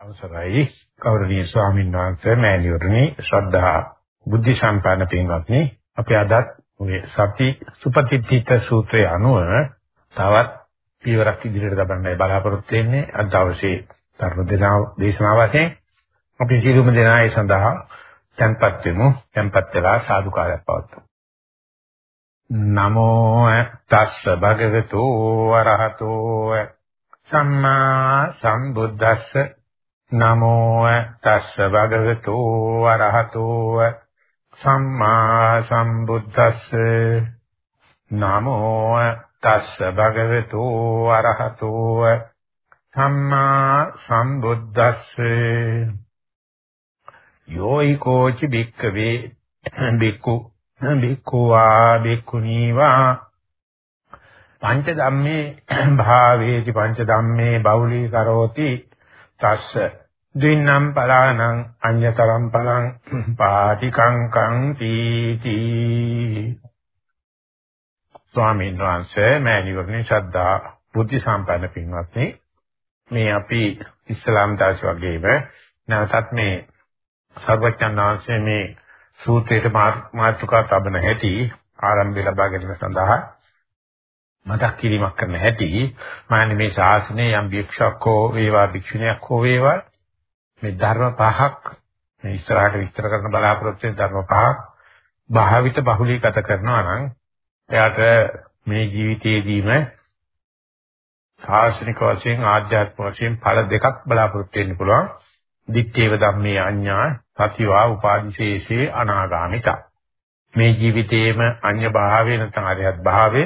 අවසරයි. ගෞරවනීය ස්වාමීන් වහන්සේ මෑණියෝනි ශ්‍රද්ධා බුද්ධ සම්පන්න පින්වත්නි අපි අදත් මේ සති සුපතිත්ථිත සූත්‍රය අනුව තවත් පියවරක් ඉදිරියට ගමන්නයි බලාපොරොත්තු වෙන්නේ. අද දවසේ ධර්ම දේශනාව වශයෙන් අපි සියලුම දෙනා ඒ සඳහා tempත් වෙමු. tempත් වෙලා සාදුකාරයක් පවත්වමු. නමෝ තස්ස භගවතු වරහතෝ සම්මා සම්බුද්දස්ස නමෝ තස්ස භගවතු අරහතෝ සම්මා සම්බුද්දස්ස. නමෝ තස්ස භගවතු අරහතෝ සම්මා සම්බුද්දස්ස. යෝයිකෝචි බික්කවේ බික්කු බික්කුවා බික්කුනීවා පංච ධම්මේ භාවේති පංච ධම්මේ බෞලී කරෝති තස්ස දින්නම් පලානං අඤ්‍යතරම් පලං පාටිකංකං තීති. ස්වාමීන් වහන්සේ මෑණිවරණේ ශ්‍රද්ධා බුද්ධ සම්පන්න පින්වත්නි. මේ අපි ඉස්ලාම් දාශ වගේම නැවතත් මේ සර්වඥාන් වහන්සේ මේ සූත්‍රයට මාතෘකා තබන හැටි ආරම්භය ලබා ගැනීම සඳහා මතක් කිරීමක් කරන හැටි. මාන්නේ මේ ශාසනයේ යම් භික්ෂුවක් හෝ වේවා භික්ෂුණියක් හෝ වේවා මේ ධර්ම පහක් මේ ඉස්සරහට විස්තර කරන බලාපොරොත්තු වෙන ධර්ම පහක් භාවිත බහුලීගත කරනවා නම් එයාට මේ ජීවිතයේදීම ශාසනික වශයෙන් ආධ්‍යාත්මික වශයෙන් ඵල දෙකක් බලාපොරොත්තු වෙන්න පුළුවන්. දිත්තේව ධම්මේ අඤ්ඤා සතිවා උපාදිශේෂේ අනාගාමිතා. මේ ජීවිතයේම අඤ්ඤ භාවය නැත්නම් අරියත් භාවය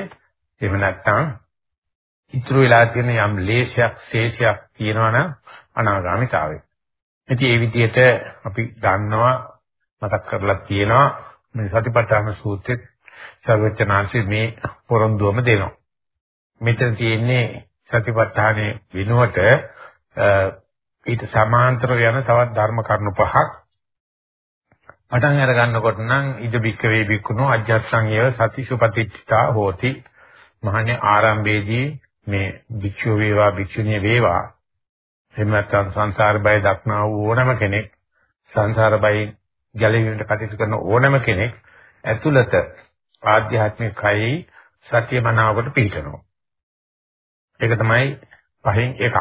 එහෙම නැත්නම් ඉතුරු වෙලා තියෙන යම් ලේශයක් ශේෂයක් තියෙනවා නම් අනාගාමිතාවේ. ඉතින් ඒ විදිහට අපි දන්නවා මතක් කරලා තියෙනවා මේ සතිපට්ඨාන සූත්‍රයේ සර්වචනාංශي මේ පොරොන්දුවම දෙනවා. මෙතන තියෙන්නේ සතිපට්ඨානයේ විනුවට ඊට සමාන්තර යන තවත් ධර්ම කරුණු පහක්. පටන් අර ගන්නකොට නම් ඉද බික්ක වේ බික්කුණෝ අජ්ජත්සං ඒව සතිසුපතිත්තා හෝති. මහන්නේ ආරම්භයේදී මේ භික්ෂුව වේවා භික්ෂුණිය වේවා. එහෙම නැත්නම් සංසාර බය දක්නා වූ ඕනම කෙනෙක් සංසාර බයෙන් ගැලවීමට කටයුතු කරන ඕනම කෙනෙක් ඇතුළත ආධ්‍යාත්මික කයි සත්‍ය මනාවකට පිළිටනවා. ඒක තමයි පහෙන් එකක්.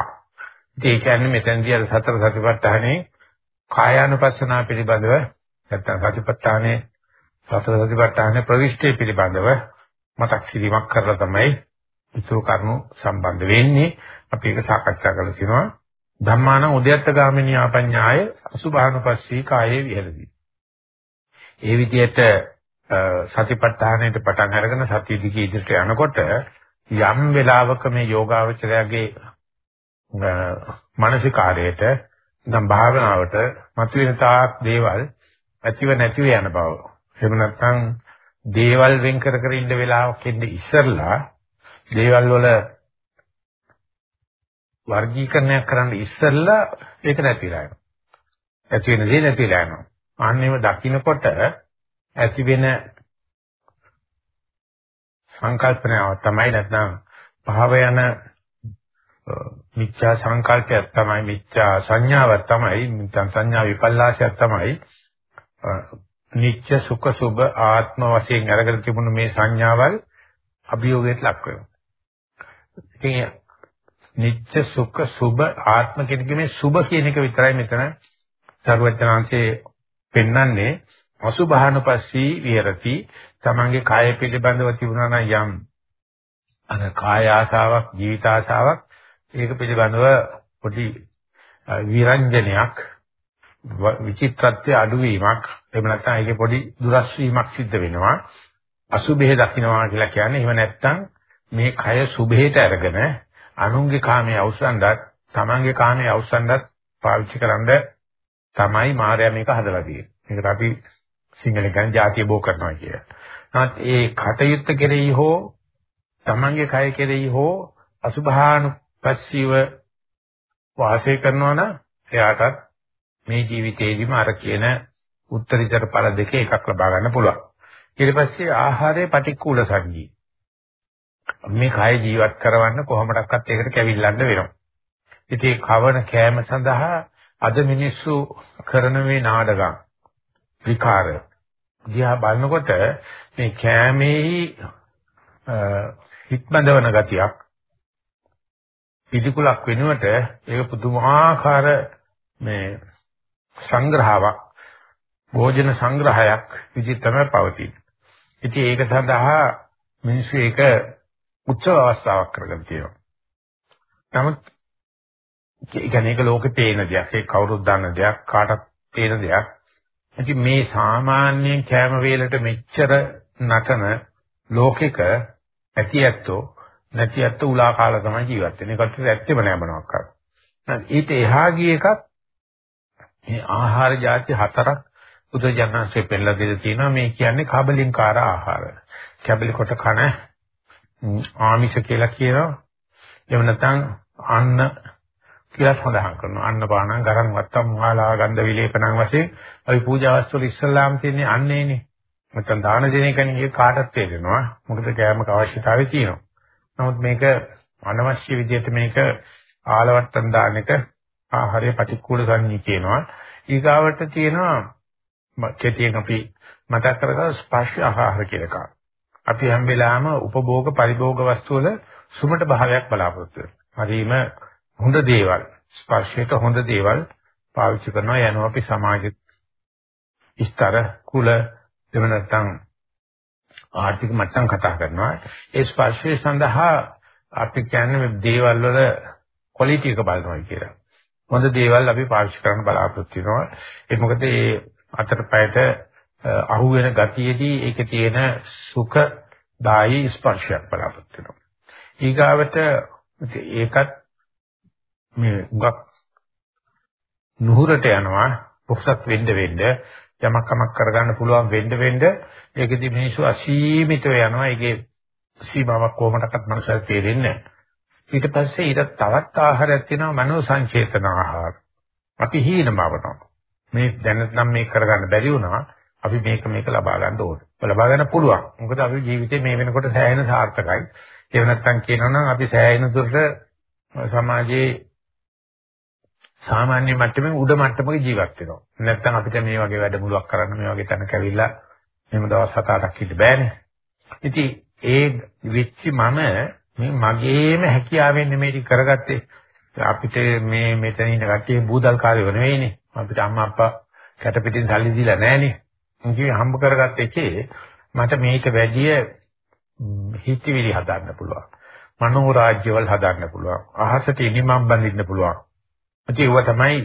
ඉතින් ඒ කියන්නේ මෙතනදී අර සතර සතිපට්ඨානේ කායානුපස්සනා පිළිබඳව නැත්නම් සතිපට්ඨානේ සතර සතිපට්ඨානේ ප්‍රවිෂ්ඨේ පිළිබඳව මතක් කිරීමක් කරලා තමයි ඉතුරු කරුණු සම්බන්ධ වෙන්නේ. අපි ඒක සාකච්ඡා කරලා තිනවා. ධම්මාන උද්‍යත්ත ගාමිනී ආපඤ්ඤාය අසුභානුපස්සී කායේ විහෙරති. ඒ විදිහට සතිපට්ඨානයට පටන් අරගෙන සතිය දිගේ ඉදිරියට යනකොට යම් වෙලාවක මේ යෝගාවචරයාගේ මානසිකාරයට නම් භාවනාවට මතුවෙන තාක් දේවල් ඇතිව නැතිව යන බව. එහෙම නැත්නම් දේවල් වෙන් කර කර ඉන්න වෙලාවක් එන්නේ ඉස්සරලා දේවල් වල වර්ගීකරණයක් කරන්න ඉස්සරලා ඒක නැතිලා යනවා. ඇති වෙන දේ නැතිලා යනවා. අන්නේම දකින්නකොට ඇති වෙන සංකල්පනාව තමයි නැත්නම් පහව යන මිච්ඡා සංකල්පයක් තමයි මිච්ඡා සංඥාවක් තමයි මිච්ඡා සංඥා විපල්ලාශයක් තමයි නිත්‍ය සුඛ සුභ ආත්ම වශයෙන් අරගෙන තිබුණු මේ සංඥාවල් අභියෝගයට ලක් වෙනවා. ඉතින් නිත්‍ය සුඛ සුභ ආත්ම කියන මේ සුභ කියන එක විතරයි මෙතන සර්වඥාන්සේ පෙන්වන්නේ. අසුභානුපස්සී විහෙරති. තමන්ගේ කාය පිළිබඳව තිබුණා නම් යම් අර කාය ආසාවක් ජීවිත ආසාවක් ඒක පිළිබඳව පොඩි විරංජනයක් විචිත්‍රත්වයේ අඩුවීමක් එහෙම නැත්නම් ඒකේ පොඩි දුරස් වීමක් සිද්ධ වෙනවා. අසුභේ දකින්නවා කියලා කියන්නේ එහෙම නැත්නම් මේ කය සුභේට අරගෙන අනුන්ගේ කාමයේ අවසන්වත් තමන්ගේ කාමයේ අවසන්වත් පාවිච්චි කරන්න තමයි මායя මේක හදලා තියෙන්නේ. මේකට අපි සිංහලෙන් කියන්නේ ಜಾතිය බෝ කරනවා කියලා. නමුත් ඒ කටයුත්ත කෙරෙහි හෝ තමන්ගේ කය කෙරෙහි හෝ අසුභානුපස්සීව වාසය කරනවා නම් එයාටත් මේ ජීවිතේදීම අර කියන උත්තරීතර ඵල දෙකේ එකක් ලබා ගන්න පුළුවන්. ඊට පස්සේ ආහාරයේ පටික්කුල සංජී. මේ කය ජීවත් කරවන්න කොහොමඩක්වත් ඒකට කැවිල්ලන්න වෙනවා. ඉතින් කවන කෑම සඳහා අද මිනිස්සු කරන මේ නාඩගම් විකාර දිහා බලනකොට මේ කෑමේහි හිටබඳවන ගතියක් පිටිකුලක් වෙනුවට ඒක පුදුමාකාර මේ සංග්‍රහාවක් භෝජන සංග්‍රහයක් විදිහට තමයි පවතින්නේ. ඉතින් ඒක සඳහා මිනිස්සු ඒක උත්සව අවස්ථාවක් කරගෙන තියෙනවා. නමුත් ඒ කියන්නේ ඒක ලෝකේ පේන දෙයක්. ඒක කවුරුත් දන්න දෙයක්, කාටත් පේන දෙයක්. ඉතින් මේ සාමාන්‍ය කෑම වේලට මෙච්චර නටන ලෝකෙක ඇති ඇත්තෝ නැති ඇත්තෝ උලා කාලා තමයි ජීවත් වෙන්නේ. ඒකට ඇත්තෙම නෑ මොනවක් කරා. ඊට එහා ගිය එකක් මේ ආහාර ಜಾති හතරක් බුදුජානන්සේ පෙන්නලා දෙලා තියෙනවා මේ කියන්නේ කබලින්කාර ආහාර. කැබලි කොට කන ආමිෂ කියලා කියනවා. එහෙම නැත්නම් අන්න කියලා සඳහන් කරනවා. අන්න පානං ගරම් වත්තම් මාලා ගන්ධ විලේපණං වශයෙන් අපි පූජා වස්තු වල ඉස්සල්ලාම තියෙන්නේ අන්නේනේ. නැත්නම් දාන දෙන එකනේ ඒක කාටත් තේරෙනවා. මොකද කෑමක අවශ්‍යතාවය තියෙනවා. නමුත් මේක අනවශ්‍ය විදිහට මේක ආලවට්ටම් දාන එක ආහාරය පටික්කුල සංඤී කියනවා. ඊගාවට තියෙනවා කෙටියෙන් අපි මතක් කරගන්න ස්පර්ශ ආහාර කියලා එකක්. අපි හැම වෙලාවෙම උපභෝග පරිභෝග වස්තු වල සුමට භාවයක් බලාපොරොත්තු වෙනවා. හරීම හොඳ දේවල් ස්පර්ශයට හොඳ දේවල් පාවිච්චි කරනවා යනවා අපි සමාජ ස්තර කුල එහෙම නැත්නම් ආර්ථික මට්ටම් කතා කරනවා ඒ ස්පර්ශය සඳහා අපි කියන්නේ දේවල් වල ක්වොලිටි එක බලනවා කියලා. හොඳ දේවල් අපි පාවිච්චි කරන්න බලාපොරොත්තු වෙනවා. ඒ මොකද ඒ අතරපයට අහු වෙන ගතියේදී ඒකේ තියෙන සුඛ දායි ස්පර්ශයක් බලාපොරොත්තු වෙනවා. ඊගාවට ඒකත් මේ උගක් නුහුරට යනවා පොක්සත් වෙන්න වෙන්න යමක් කමක් කරගන්න පුළුවන් වෙන්න වෙන්න ඒකෙදි මිනිස්සු අසීමිතව යනවා. ඒකේ සීමාවක් කොහොමඩක්වත් මනසට තේරෙන්නේ නැහැ. ඊට පස්සේ ඊට තවත් ආහාරයක් තියෙනවා මනෝ සංචේතන ආහාර. අපි හීනමවනවා. මේ දැනට නම් මේක කරගන්න බැරි වුණා. අපි මේක මේක ලබා ගන්න ඕනේ. ලබා ගන්න පුළුවන්. මොකද අපි ජීවිතේ මේ වෙනකොට සෑහෙන සාර්ථකයි. ඒව නැත්තම් කියනවනම් අපි සෑහෙන දුරට සමාජයේ සාමාන්‍ය මට්ටමේ උඩ මට්ටමක ජීවත් වෙනවා. නැත්නම් අපිට මේ වගේ වැඩමුළුවක් කරන්න මේ වගේ තැනක ඇවිල්ලා මෙහෙම දවස් 7-8ක් ඉඳ බෑනේ. ඉතින් ඒ වෙච්චි මම මේ මගේම හැකියාවෙන් නෙමෙයි කරගත්තේ. අපිට මේ මෙතන ඉන්න කට්ටිය බූදල් කාර්යව නෙවෙයිනේ. අපිට අම්මා අප්පා කැට පිටින් සල්ලි දීලා නැහනේ. ඉතින් හම්බ කරගත්ත එකේ මට මේක වැඩිය හිතවිලි හදන්න පුළුවන්. මනෝ රාජ්‍යවල හදන්න පුළුවන්. අහසට ඉනිමම් බඳින්න පුළුවන්. ඒකව තමයි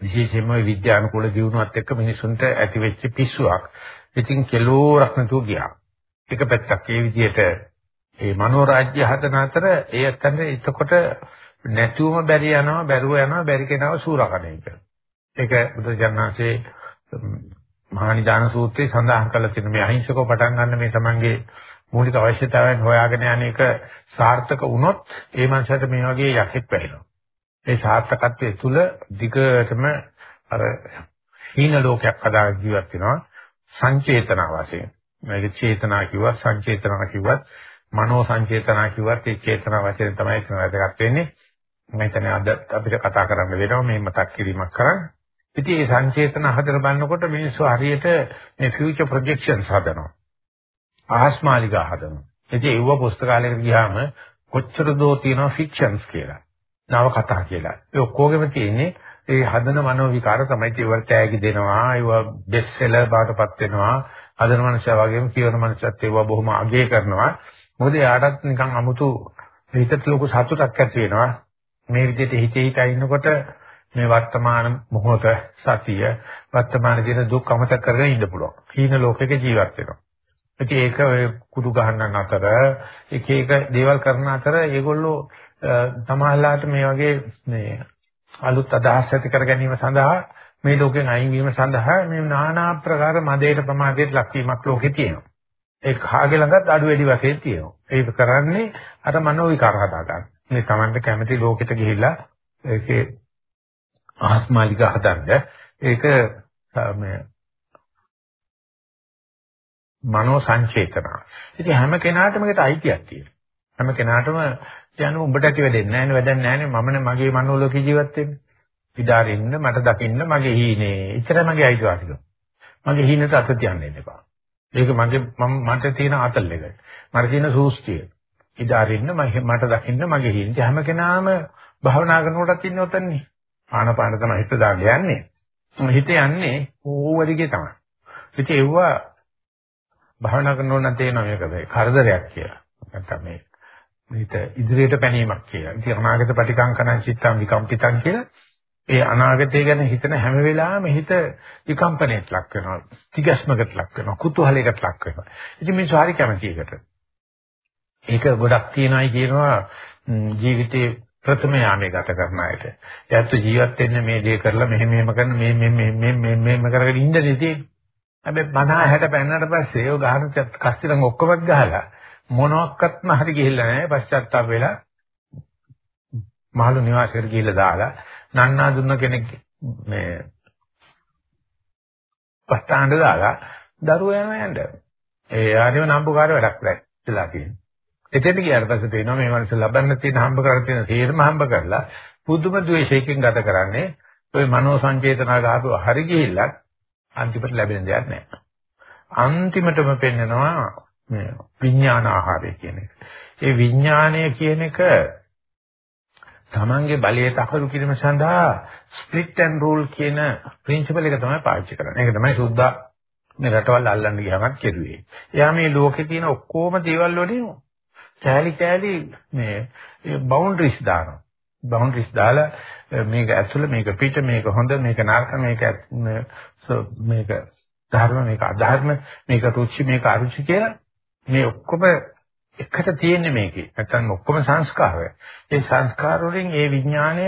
විශේෂයෙන්ම විද්‍යානුකූල දියුණුවත් එක්ක මිනිසුන්ට ඇති වෙච්ච පිස්සුවක්. ඉතින් කෙලෝරක් නැතුව ගියා. එක පැත්තක් ඒ විදිහට ඒ මනෝරාජ්‍ය හදන අතර ඒ අතන එතකොට නැතුවම බැරි යනවා බැරුව යනවා බැරි කෙනාව සූරකණේ එක. ඒක බුදුජානනාංශේ මහානිදාන සූත්‍රයේ සඳහන් කරලා තියෙන මේ අහිංසකව පටන් ගන්න මේ තමන්ගේ මූලික අවශ්‍යතාවයන් හොයාගෙන යන එක සාර්ථක වුණොත් ඒ මනසට මේ වගේ යකෙක් වෙනවා. ඒ සාර්ථකත්වයේ තුල දිගටම අර හීන ලෝකයක් හදාගෙන ජීවත් වෙනවා සංචේතන වශයෙන්. මේක චේතනා කිව්වත් සංචේතනා කිව්වත් මනෝ සංචේතනා කිව්වත් ඒ චේතනා වශයෙන් තමයි ඒක වැදගත් වෙන්නේ. මම හිතන්නේ අද අපිට කතා කරන්න වෙනවා මේ මතක් කිරීමක් කරන්න. ඉතින් මේ සංචේතන හදලා බලනකොට මිනිස්සු හරියට මේ ෆියුචර් ප්‍රොජෙක්ෂන්ස් හදනවා. ආස්මාලිකා හදනවා. ඉතින් ඒව පුස්තකාලයකට ගියාම කොච්චර දෝ තියෙනවා ෆික්ෂන්ස් කියලා. නව කතා කියලා. ඒ ඔක්කොගෙම තියෙන්නේ ඒ හදන මනෝ විකාර තමයි ඒවට තෑගි දෙනවා. ඒව බෙස්ට් සෙලර් බාටපත් වෙනවා. හදන මනුස්සයා වගේම කියවන මනුස්සයත් ඒව බොහොම අගය කරනවා. මොකද එයාටත් නිකන් 아무තු හිතට ලොකු සතුටක් ඇති වෙනවා. මේ විදිහට හිතේ හිතා ඉන්නකොට මේ වර්තමාන මොහොත සතිය වර්තමාන දින දුක් අමතක කරගෙන ඉන්න පුළුවන්. හීන ලෝකයක ජීවත් වෙනවා. ඉතින් ඒක ඔය කුඩු ගහන්නන් අතර එක එක දේවල් කරන අතර ඒගොල්ලෝ තමයිලාට මේ වගේ මේ අලුත් අදහස් ඇති කර ගැනීම සඳහා මේ ලෝකෙන් අයින් වීම සඳහා මේ নানা ආකාර මදේට ප්‍රමාදයට ලක්වීමක් ලෝකේ තියෙනවා. ඒ කාගේ ළඟත් අඩු වැඩි වශයෙන් තියෙනවා. ඒක කරන්නේ අර මනෝ විකාර හදා ගන්න. මේ Tamante කැමති ලෝකෙට ගිහිල්ලා ඒකේ ආස්මාලික හදන්න ඒක මේ මනෝ සංචේතන. ඉතින් හැම කෙනාටම ඒකට අයිතියක් තියෙනවා. හැම කෙනාටම කියන්නේ උඹට ඇති වෙදෙන්නේ නැහැ නේ වැඩක් නැහැ නේ මමනේ මගේ මනෝලෝකේ ජීවත් වෙන්නේ. ඉදාරින්න මට දකින්න මගේ හීනේ. එච්චරයි මගේ අයිතිවාසිකම. මගේ හීනට අත තියන්න එපා. ඒක මගේ මම මට තියෙන අතල් එක. මට තියෙන සූස්තිය. ඉදාරින්න මට දකින්න මගේ හීනේ. හැම කෙනාම භාවනා කරනකොටත් ඉන්නේ ඔතනනේ. ආනපාන තමයි හිත දාන්න යන්නේ. හිත යන්නේ ඕවදිගේ තමයි. ඉතින් ඒවා භාවනා කරනකොට නම් තේරෙනවා මේක කරදරයක් කියලා. නැත්නම් මේ හිත ඉදිරියට පැනීමක් කියලා. ඉතින් අනාගත පටිකංකන චිත්තං විකම්පිතං කියලා ඒ අනාගතය ගැන හිතන හැම වෙලාවෙම හිත විකම්පණයට ලක් වෙනවා. තිගස්මකට ලක් වෙනවා. කුතුහලයකට ලක් වෙනවා. ඉතින් මේ සාරි කැමති එකට. ඒක ගොඩක් තියනයි කියනවා ජීවිතේ ප්‍රථම යාමේ ගත කරන අයට. එයාත් ජීවත් වෙන්නේ මේ දේ කරලා මෙහෙම මෙහෙම කරන මේ මේ මේ මේ මෙහෙම කරගෙන ඉඳලා තියෙන්නේ. හැබැයි 50 60 පෙන්නට පස්සේ ඒ ගහන කස්තිලන් ඔක්කොම ගහලා මොනක්වත්ම හරි ගිහිල්ලා නැහැ. පශ්චාත්තාප වෙලා මහලු නිවාසයකට ගිහිල්ලා දාලා නන්නා දුන්න කෙනෙක් මේ පස්තාණ්ඩ දාලා දරුවෝ යනවා යන්න. ඒ ආදීව නම්බුකාර වැඩක් දැක්ලා තියෙනවා. එතෙන්ට ගියාට පස්සේ තේනවා මේ මනස ලබන්න තියෙන හම්බ කරලා තියෙන තීරම හම්බ කරලා පුදුම ද්වේෂයකින් ගත කරන්නේ ඔය මනෝ සංචේතනා ගහපුව හරි ගිහිල්ලා අන්තිමට ලැබෙන දෙයක් නැහැ. අන්තිමටම පෙන්නනවා මේ විඥාන ආහාරය කියන එක. ඒ විඥානය කියන එක තමන්ගේ බලයට අකරු කිරීම සඳහා ස්ප්ලිට් ඇන්ඩ් රූල් කියන ප්‍රින්සිපල් එක තමයි පාවිච්චි කරන්නේ. ඒක තමයි සුද්ධා මේ රටවල් අල්ලන්න ගියාමත් කෙරුවේ. එයා මේ ලෝකේ තියෙන ඔක්කොම දේවල් වලින් කෑලි කෑලි මේ බවුන්ඩරිස් දානවා. බවුන්ඩරිස් දාලා මේක ඇතුළ මේක පිට මේක හොඳ මේක නරක මේක මේක ධර්ම මේක අධර්ම මේක රුචි මේක අරුචි කියලා මේ ඔක්කොම එකට තියෙන්නේ මේකේ. නැත්නම් ඔක්කොම සංස්කාරය. ඒ සංස්කාර වලින් ඒ විඥාණය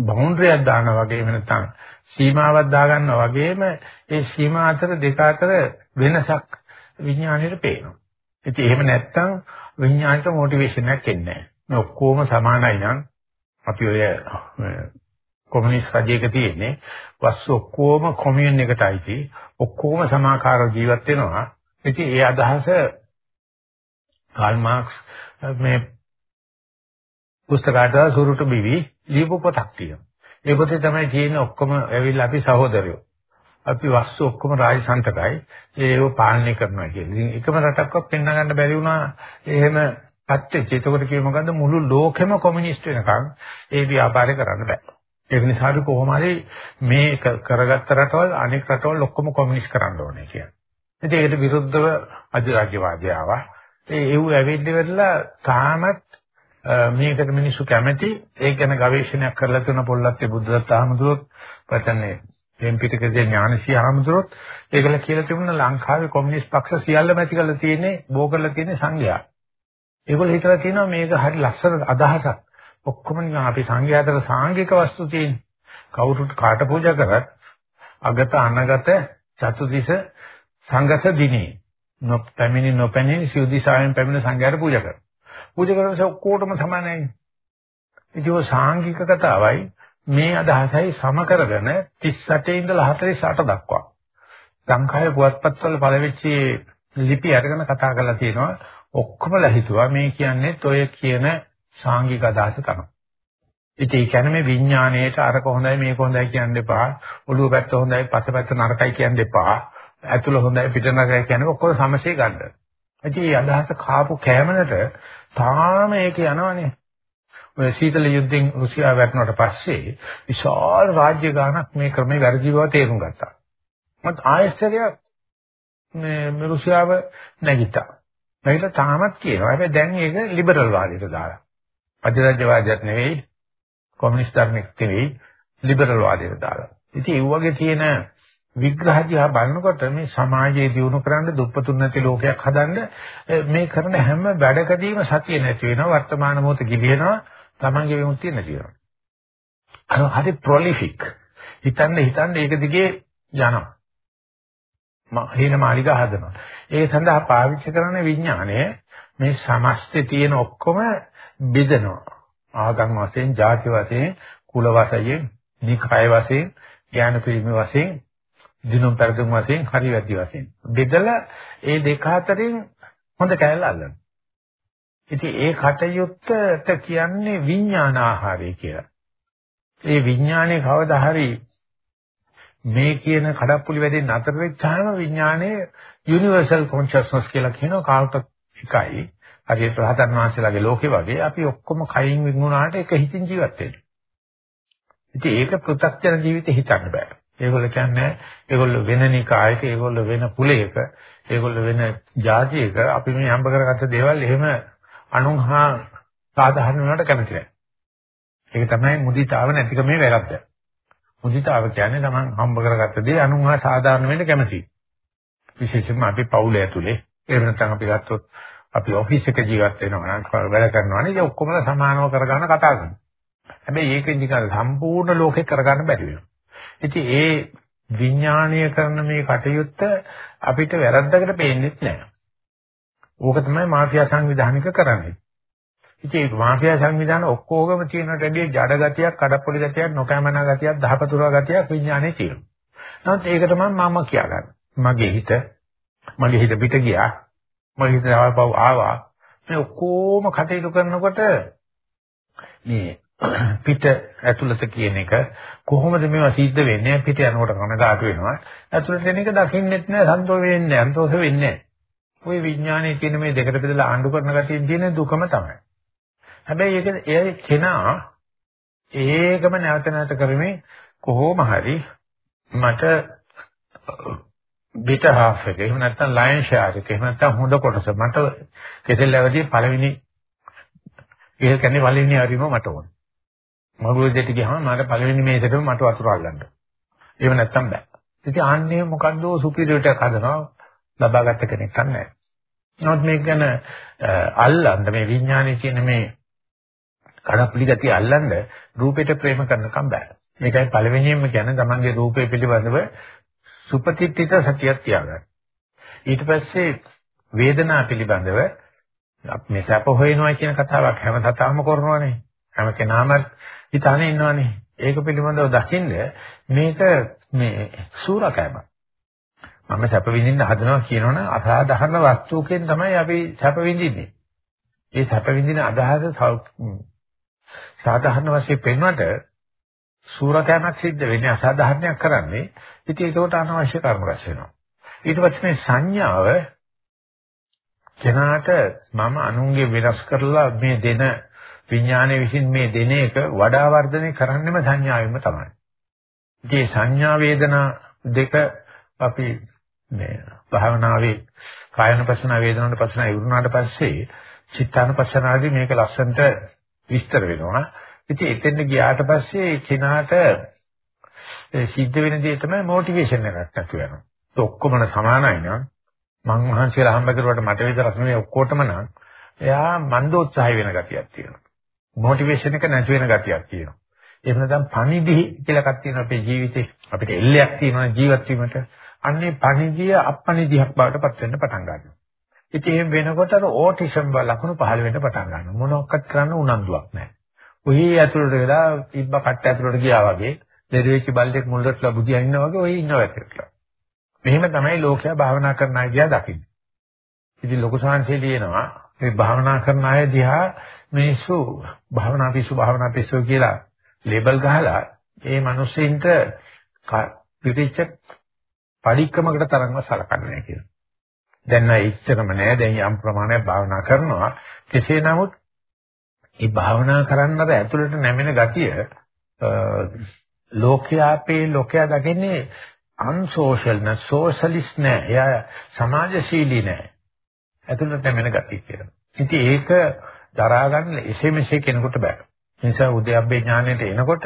බවුන්ඩරියක් දානවා වගේම නැත්නම් සීමාවක් දාගන්නවා වගේම ඒ සීමා අතර දෙක අතර වෙනසක් විඥාණයට පේනවා. ඉතින් එහෙම නැත්නම් විඥාණයට මොටිවේෂන් එකක් එන්නේ නැහැ. මේ ඔක්කොම සමානයි නම් අපි ඔය කොමියුනිස්ට් රජයක තියෙන්නේ වස්තු ඔක්කොම කොමියුන් එකටයි ඔක්කොම සමාකාර ජීවත් වෙනවා. ඉතින් ඒ අදහස කාල් මාක්ස් මේ පුස්තකාට සුරුට බිවි ලියපු පොතක් තියෙනවා. ඒ පොතේ තමයි කියන්නේ ඔක්කොම ඇවිල්ලා අපි සහෝදරයෝ. අපි වස්තු ඔක්කොම රාජසන්තකයි ඒව පාලනය කරනවා කියලා. ඉතින් එකම රටක්වත් පෙන්න ගන්න බැරි වුණා එහෙම පත්‍යෙච්ච. ඒකට කියේ මොකද්ද මුළු ලෝකෙම කොමියුනිස්ට් වෙනකන් ඒ ව්‍යාපාරය කරන්න බෑ. ඒක නිසා අපි කොහොම හරි මේ කරගත්ත රටවල් අනෙක් රටවල් ඔක්කොම කොමියුනිස්ට් කරන්න ඕනේ කියන්නේ. ඉතින් ඒකට විරුද්ධව අධිරාජ්‍යවාදය ආවා. ඒ ඒව ඇවිල්ලි වෙලා තාමත් මේකට මිනිස්සු කැමැති ඒක ගැන ගවේෂණයක් කරලා තියෙන පොල්ලත්තේ බුද්ධදත්ත ආමඳුරොත් පතන්නේ එම්පිටිකේ ඥානසී ආමඳුරොත් ඒකල කියලා තිබුණා ලංකාවේ කොමියුනිස්ට් පක්ෂ සියල්ලම ඇති කරලා තියෙන්නේ බෝ කරලා තියෙන්නේ සංඝයා. ඒගොල්ලෝ හිතලා තියෙනවා මේක හරි ලස්සන අදහසක්. ඔක්කොම නිකන් අපි සංඝයාතර සාංගික වස්තු තියෙන. කවුරුත් කාට පූජා කරත් අගත අනගත චතුදිස සංගත දිනේ නොපැමිණි නොපැමිණි සිව්දිසාවෙන් පැමිණ සංඝයාට පූජා කරනවා. පූජා කරනකොට ඔක්කොටම සමානයි. ඉතින් ඔය සාංගික කතාවයි මේ අදහසයි සම කරගෙන 38 ඉඳලා 48 දක්වා ලංකාවේ පුවත්පත්වල පළවෙච්ච ලිපි අරගෙන කතා කරලා තියෙනවා ඔක්කොමලා හිතුවා මේ කියන්නේ ඔය කියන සාංගික අදහස තමයි. ඉතින් ඒ කියන්නේ මේ විඥාණයට අරක හොඳයි මේක හොඳයි කියන්න එපා. ඔළුව පැත්ත හොඳයි පස්සපැත්ත නරකයි කියන්න එපා. ඇතුළ හොඳයි පිට නරකයි කියන්නේ ඔක්කොම සමසේ ගන්න. ඉතින් මේ අදහස කාපු කැමනට තාම ඒක යනවනේ. ඔය සීතල යුද්ධෙන් රුසියාව වැටුණාට පස්සේ විශාල රාජ්‍ය ගානක් මේ ක්‍රමේ වැරදි බව තේරුම් ගත්තා. මත් ආයශ්චර්යයක් මේ රුසියාව නැගිට්ටා. නැගිටලා තාමත් කියනවා. හැබැයි දැන් ඒක ලිබරල් වාදයට දාලා. අධිරාජ්‍යවාදයක් නෙවෙයි, කොමියුනිස්ට් ධර්මයක් නෙවෙයි, ලිබරල් වාදයට දාලා. ඉතින් ඒ වගේ තියෙන විග්‍රහ දිහා බලනකොට මේ සමාජයේ දියුණු කරන්න දුප්පතුන් නැති ලෝකයක් හදන්න මේ කරන හැම වැඩකදීම සතිය නැති වෙනවා වර්තමාන මොහොත ගිලිනවා තමන්ගේ විමුක්තිය නැති වෙනවා. අර හරි ප්‍රොලිෆික් හිතන්න හිතන්න ඒක දිගේ යනවා. මා හේන මාලිගා හදනවා. ඒ සඳහා පාවිච්චි කරන විඥාණය මේ සමස්තේ තියෙන ඔක්කොම බෙදනවා ආගම් වශයෙන් ජාති වශයෙන් කුල වශයෙන් නිකාය වශයෙන් ඥාන පිරිමි වශයෙන් දිනුම් පෙරදුම් වශයෙන් හරි වැදි වශයෙන්. බෙදලා ඒ දෙක අතරින් හොඳ කැලල අල්ලන. ඉතින් ඒ කටයුත්තට කියන්නේ විඥාන ආහාරය කියලා. ඒ විඥානයේ කවදා හරි මේ කියන කඩප්පුලි වැඩේ නතර වෙච්චාම විඥානයේ යුනිවර්සල් කොන්ෂස්නස් කියලා කියනවා කාල්ප එකයි. හරියට රහතන් වහන්සේලාගේ ලෝකේ වගේ අපි ඔක්කොම කයින් විගුණාට එක හිතින් ජීවත් වෙනවා. ඉතින් ඒක පෘථග්ජන ජීවිතේ හිතන්න බෑ. ඒගොල්ලෝ කියන්නේ ඒගොල්ලෝ වෙන නිකායක, ඒගොල්ලෝ වෙන කුලයක, ඒගොල්ලෝ වෙන ජාතියක අපි මේ හම්බ කරගත්ත දේවල් එහෙම අනුන්හා සාධාරණ වෙනවට කැමති නැහැ. ඒක තමයි මුදිතාව නැතිකමේ වැරද්ද. මුදිතාව කියන්නේ තමන් හම්බ කරගත්ත දේ අනුන්හා සාධාරණ වෙන්න කැමතියි. විශේෂයෙන්ම අපි පවුල ඇතුලේ එහෙම නැත්නම් අපි ගත්තොත් අපි ඔෆිස් එක ජීවත් වෙනවා නම් වැඩ කරනවා නම් ඒ ඔක්කොම සමානව කරගන්න කතා කරනවා. හැබැයි ඒක නිකන් සම්පූර්ණ ලෝකේ කරගන්න බැරි වෙනවා. ඉතින් ඒ විඥාණය කරන මේ කටයුත්ත අපිට වැරද්දකට පේන්නේ නැහැ. ඕක තමයි මාෆියා සංවිධානික කරන්නේ. ඉතින් මේ මාෆියා සංවිධාන ඔක්කොගම තියෙනට වැඩිය ජඩ ගතියක්, කඩප්පුලි ගතියක්, නොකෑමනා ගතියක්, දහපතුරා ගතියක් විඥානේ තියෙනවා. නමුත් ඒකට මම කියාගන්න. මගේ හිත මගේ හිත පිට ගියා. මගේ හිත ආවපව ආවා. මේ ඔක්කොම කටයුතු කරනකොට මේ පිට ඇතුළත කියන එක කොහොමද මේවා සිද්ධ වෙන්නේ පිට යනකොට කනගාටු වෙනවා ඇතුළත එන එක දකින්නෙත් නෑ සන්තෝෂ වෙන්නේ නෑ සන්තෝෂ වෙන්නේ නෑ ওই විඥානයේ කියන මේ දෙකට බෙදලා ආණ්ඩු කරන ගැටින් තියෙන දුකම තමයි හැබැයි ඒක ඒ කෙනා ඒකම නැවත නැවත කරමින් කොහොම හරි මට බිට හාෆ් එක එහෙම නැත්නම් ලයන් ෂෙයාර් එක එහෙම නැත්නම් හොඳ කොටස මට කෙසෙල් ලැබදී පළවෙනි ඒක කියන්නේ පළවෙනි හරිම මට ඕනේ මගුල් දෙට ගියාම මට පළවෙනි මේසෙටම මට වතුර අල්ලන්න. ඒව නැත්තම් බෑ. ඉතින් ආන්නේ මොකද්ද සුපිරියරිටි එකක් හදනවා ලබාගත් කෙනෙක් නැහැ. නමුත් මේක ගැන අල්ලන්න මේ විඥානයේ කියන මේ කඩප්පුලි ගතිය අල්ලන්න රූපෙට ප්‍රේම කරනකම් බෑ. මේකයි පළවෙනියෙන්ම කියන්නේ තමන්ගේ රූපය පිළිබඳව සුපතිත්‍ිත සතියක් තියාගන්න. ඊට පස්සේ වේදනාව පිළිබඳව මේ සැප හොයනවා කියන කතාවක් හැම සතාවම කරනවානේ. හැම කෙනාම හිතානේ ඉන්නවනේ. ඒක පිළිබඳව දකින්න මේක මේ සූරකෑම. මම සැප විඳින්න හදනවා කියනවනේ අසාධාරණ වස්තුවකින් තමයි අපි සැප විඳින්නේ. ඒ සැප විඳින අදහස සාධාරණ වශයෙන් පෙන්වන්නට සූරකෑමක් සිද්ධ වෙන්නේ අසාධාරණයක් කරන්නේ. ඉතින් ඒකට අනවශ්‍ය කර්ම රැස් වෙනවා. ඊට පස්සේ මේ සංඥාව කෙනාට මම අනුන්ගේ වෙනස් කරලා මේ දෙන විඥානයේ විසින් මේ දෙන එක වඩා වර්ධනය කරන්නෙම සංඥාවෙන්ම තමයි. ඉතින් සංඥා වේදනා දෙක අපි මේ භාවනාවේ කායනපසන වේදනානපසන ඉවරුනාට පස්සේ චිත්තානපසනාදී මේක ලස්සනට විස්තර වෙනවා. ඉතින් එතෙන් ගියාට පස්සේ කෙනාට සිද්ධ වෙන දේ තමයි මොටිවේෂන් එකක් නැතු වෙනවා. ඒ ඔක්කොම සමානයි නම් මං මහන්සියලා හම්බ කරුවට මට විතරක් නෙවෙයි ඔක්කොටම නම් එයා මන්දෝත්සාහය වෙන ගතියක් තියෙනවා. මොටිවේෂන් එක නැති වෙන ගතියක් තියෙනවා. එහෙම නැත්නම් පණිදි කියලා එකක් තියෙනවා අපේ ජීවිතේ. අපිට එල්ලයක් තියෙනවා ජීවත් වීමට. අන්නේ පණිදිය අපණිදියක් බවට පත් වෙන්න පටන් ගන්නවා. ඉතින් එහෙම වෙනකොට අර ඕටිසම් ලකුණු පහළ වෙන්න පටන් ගන්නවා. මොනක්වත් කරන්න උනන්දුවක් නැහැ. ඔහි ඇතුළට වෙලා ඉබ්බ කට්ට ඇතුළට ගියා වගේ දෙවිවෙච්ච බල්ලෙක් මුල්ලටලා බුදියා ඉන්නා වගේ ඔහි ඉන්නවා ඇතුළට. මෙහෙම තමයි ලෝකයා භාවනා කරන අය දිහා දකින්නේ. ඉතින් ලොකු සංහසේ ලියනවා මේ භාවනා කරන අය දිහා මිනිස්සු භාවනා පිස්සු භාවනා පිස්සු කියලා ලේබල් ගහලා ඒ මිනිස්සුන්ට පිටිච්ච පරික්‍රමකට තරම්ව සලකන්නේ නැහැ කියලා. දැන් නෑ ඉච්චරම නෑ දැන් යම් ප්‍රමාණයක් භාවනා කරනවා කෙසේ නමුත් මේ භාවනා කරන්නට ඇතුළට නැමෙන ගතිය ලෝකයා අපේ ලෝකයා දකින්නේ අන්සෝෂල් නැ සෝෂලිස්ට් නෑ එයා සමාජශීලී නෑ ඇතුළට නැමෙන ගතිය කියලා. ඉතින් ඒක දරා ගන්න එසේ මෙසේ කෙනෙකුට බෑ. ඒ නිසා උද්‍යප්පේ ඥාණයට එනකොට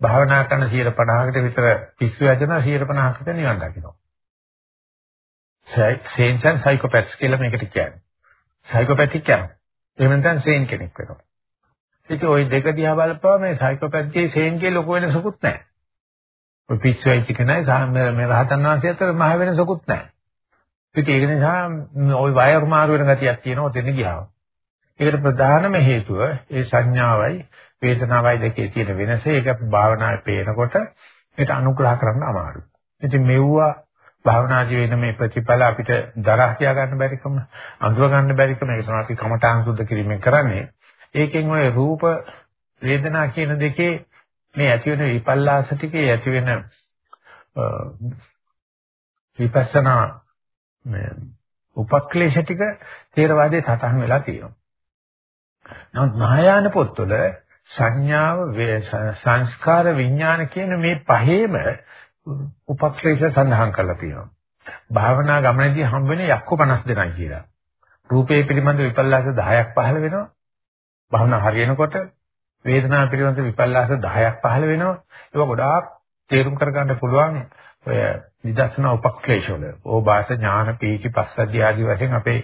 භාවනා කරන 150කට විතර පිස්සු වැදෙනවා 150කට නිවන් දකින්නවා. සේන්ස් ඇන් සයිකෝපැත්ස් කියලා මේකට කියන්නේ. සයිකෝපැතික් කියන්නේ. එහෙම නැත්නම් සේන් කෙනෙක් වෙනවා. ඉතින් ওই දෙක දිහා බලපුවා මේ සයිකෝපැත්ගේ සේන්ගේ ලොකු වෙනසකුත් නැහැ. ඔය පිස්සු වෙච්ච කෙනයි මේ රහතන් වහන්සේ අතර මහ වෙනසකුත් නැහැ. ඉතින් ඒක නිසා ওই වයර් මාරු වෙන ගතියක් තියෙනවා ඔතෙන් ගියාම. ඒකට ප්‍රධානම හේතුව ඒ සංඥාවයි වේදනාවයි දෙකේ තියෙන වෙනස. ඒක භාවනාවේ පේනකොට ඒක අනුග්‍රහ කරන්න අමාරුයි. ඉතින් මෙව්වා භාවනාදී වෙන මේ ප්‍රතිඵල අපිට දරා කියා ගන්න බැරිකම, අඳුර ගන්න බැරිකම ඒක තමයි අපි කමඨාන් සුද්ධ කිරීමෙන් කරන්නේ. ඒකෙන් ඔය රූප වේදනා කියන දෙකේ මේ ඇති වෙන විපල්ලාස ටිකේ ඇති වෙන විපස්සනා උපක්ලේශ ටික තේරවාදයේ සටහන් වෙලා තියෙනවා. නමුත් මහායාන පොත්වල සංඥාව සංස්කාර විඥාන කියන මේ පහේම උපක්ලේශ සඳහන් කරලා තියෙනවා. භාවනා ගමනේදී හම් වෙන්නේ යක්ක 50 දෙනයි කියලා. රූපේ පිළිබඳ විපල්ලාස 10ක් පහළ වෙනවා. භාවනා හරියනකොට වේදනාව පිළිබඳ විපල්ලාස 10ක් පහළ වෙනවා. ඒක ගොඩාක් තේරුම් කරගන්න පුළුවන් ඔය නිදර්ශන උපක්ලේශවල. ඕබාස ඥාන පීචි පස්සද්ධිය ආදී වශයෙන් අපේ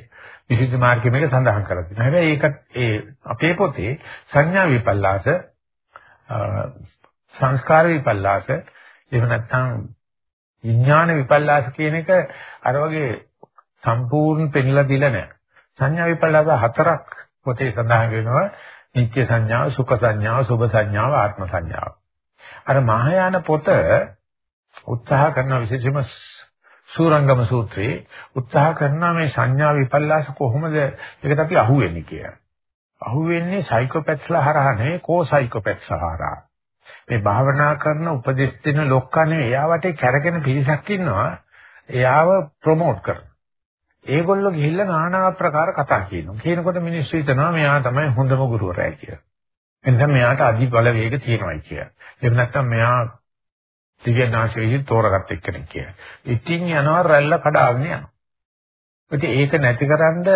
විසුද්ධි මාර්ගයේ මේක සඳහන් කරලා තියෙනවා. හැබැයි ඒකත් ඒ අපේ පොතේ සංඥා විපල්ලාස සංස්කාර විපල්ලාස එහෙම නැත්නම් විඥාන විපල්ලාස කියන එක අර වගේ සම්පූර්ණ පෙන්ලා දිලා නැහැ. සංඥා විපල්ලාස හතරක් පොතේ සඳහන් වෙනවා. නිත්‍ය සංඥාව, සුඛ සංඥාව, සුභ සංඥාව, ආත්ම සංඥාව. අර මහායාන පොත උත්සාහ කරන විශේෂම සූරංගම සූත්‍රයේ උත්සාහ කරනවා මේ සංඥා විපල්ලාස කොහොමද ඒකට අපි අහුවෙන්නේ කියලා. අහුවෙන්නේ සයිකෝපැත්ස්ලා හරහා නෙවෙයි කෝ සයිකෝපැත්ස්ලා හරහා. මේ භාවනා කරන උපදෙස් දෙන ලොක්කා නෙවෙයි එයාවට කැරගෙන පිරිසක් ඉන්නවා. එයාව ප්‍රොමෝට් කරනවා. ඒගොල්ලෝ ගිහිල්ලා নানা ආකාර කතා කියනවා. කියනකොට මිනිස්සු හිතනවා මෙයා තමයි හොඳම ගුරුවරයා කියලා. එනිසා මෙයාට අධි බල වේග තියෙනවායි කියලා. එහෙම නැත්නම් මෙයා දිව්‍යනාශයෙන් තෝරගත්ත එක්කෙනෙක් කියලා. ඉතින් යනවා රැල්ල කඩාගෙන යනවා. ඉතින් ඒක නැතිකරන්ද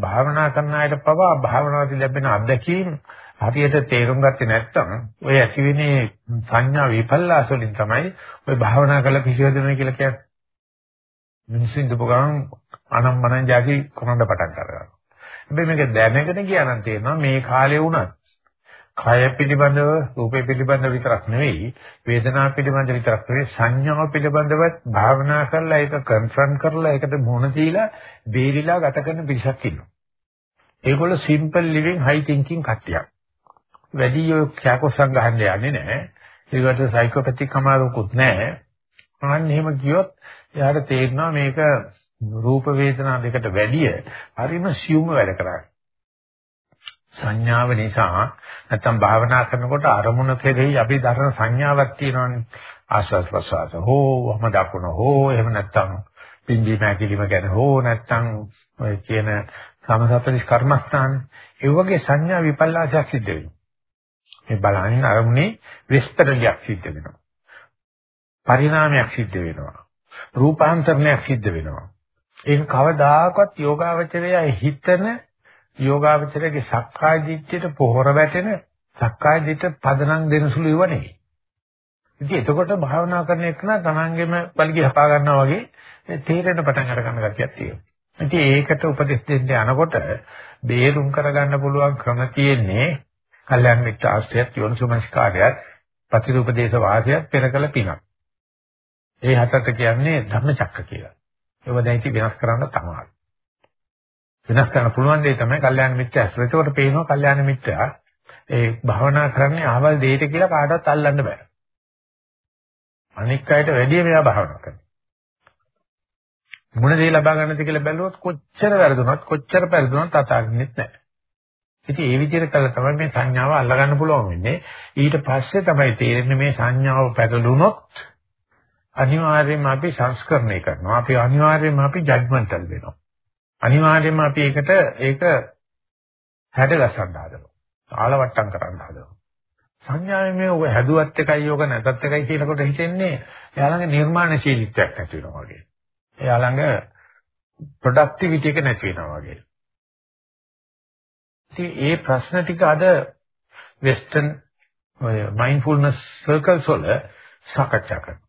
භාවනා කරන අයට පවා භාවනාවේදී ලැබෙන අත්දැකීම් හරියට තේරුම් ගත්තේ නැත්නම් ඔය ඇතිවෙනේ සංඥා විපල්ලාස වලින් තමයි ඔය භාවනා කළ කිසිවදෙන්නේ කියලා කියන්නේ. මිනිස්සු ඉඳපු ගමන් අනම්මනන් જાති කරන්න පටන් ගන්නවා. හැබැයි මේක දැනගෙන ගියා නම් තේරෙනවා මේ කාලේ වුණත් කය පිළිබඳව රූපේ පිළිබඳව විතරක් නෙවෙයි වේදනාව පිළිබඳව විතරක් නෙවෙයි සංඥාව පිළිබඳවත් භාවනා කරලා ඒක කන්ෆ්‍රන්ට් කරලා ඒකට මුහුණ දීලා බේරිලා ගත කරන පිරිසක් ඉන්නවා. ඒගොල්ලෝ සිම්පල් ලිවිං හයි තින්කින් කට්ටියක්. වැඩි ඔය කෑකොස් සංගහන්න යන්නේ නැහැ. ඒකට සයිකෝපැතික් කමාරුකුත් නැහැ. අන්න එහෙම කියොත් එයාට තේරෙනවා මේක රූප වේදනා දෙකට වැඩිය හරිම සියුම් වැඩ කරන්නේ. සංඥාව නිසා නැත්තම් භාවනා කරනකොට අරමුණ කෙරෙහි අපි දරන සංඥාවක් තියෙනවානේ. ආස්වාද ප්‍රසආස හෝ වම දකුණ හෝ එහෙම නැත්තම් පිම්බි මැකිලිම ගැන හෝ නැත්තම් ඔය කියන සමසතරිස් කර්මස්ථාන. ඒ වගේ සංඥා විපල්ලාසයක් සිද්ධ වෙනවා. මේ බලන්නේ අරමුණේ විස්තරයක් සිද්ධ වෙනවා. පරිණාමයක් සිද්ධ වෙනවා. රූපාන්තරණයක් සිද්ධ වෙනවා. ඒක කවදාකවත් යෝගාවචරය හිතන යෝගාවචරයේ සක්කාය දිට්ඨියට පොහොර වැටෙන සක්කාය දිට්ඨියට පදනම් දෙන සුළු ඉව නෙවෙයි. ඉතින් එතකොට භාවනා කරන එක නා තමන්ගේම පල්ගි හපා ගන්නවා වගේ තේරෙන පටන් අර ගන්න ගතියක් තියෙනවා. ඉතින් ඒකට උපදෙස් දෙන්න යනකොට බේරුම් කරගන්න පුළුවන් ක්‍රම තියෙන්නේ කල්යන් මිත්‍ර ආශ්‍රයත් යෝනිසුමස්කාරයත් ප්‍රතිરૂපදේශ වාසයත් පෙරකල පිනක්. ඒ හතට කියන්නේ ධම්මචක්ක කියලා. ඒව දැන් ඉති වෙනස් කරන්න තමයි. වෙනස් කරන්න පුළුවන් දේ තමයි කල්යාණ මිත්‍ර ඇස්. ඒකට පේනවා කල්යාණ මිත්‍රා ඒ භවනා කරන්නේ ආවල් දෙයට කියලා කාටවත් අල්ලන්න බෑ. අනික් අයට වැඩිය මෙයා භවනා කරනවා. මොන දේ ලබා ගන්නද කියලා බැලුවොත් කොච්චර වැරදුනත් කොච්චර පෙරදුනත් අතාරින්නෙත් නැහැ. ඉතින් ඒ විදිහට කළා තමයි මේ සංඥාව අල්ලගන්න පුළුවන් වෙන්නේ. ඊට පස්සේ තමයි තේරෙන්නේ මේ සංඥාව පැටළුනොත් අනිවාර්යයෙන්ම අපි සංස්කරණය කරනවා. අපි අනිවාර්යයෙන්ම අපි ජජ්මන්ටල් වෙනවා. අනිවාර්යයෙන්ම අපි ඒකට ඒක හැඩගස්සන්න හදනවා. ආලවට්ටම් කරන්න හදනවා. සංඥාවේ මේ ඔය හැදුවත් එකයි යෝග නැතත් එකයි කියනකොට හිතෙන්නේ එයා ළඟ නිර්මාණශීලීත්වයක් නැති වෙනවා වගේ. එයා ළඟ ප්‍රොඩක්ටිවිටි එක නැති වෙනවා වගේ. ඉතින් ඒ ප්‍රශ්න ටික අද වෙස්ටර්න් ඔය මයින්ඩ්ෆුල්නස් සර්කල්ස් වල සාකච්ඡා කරනවා.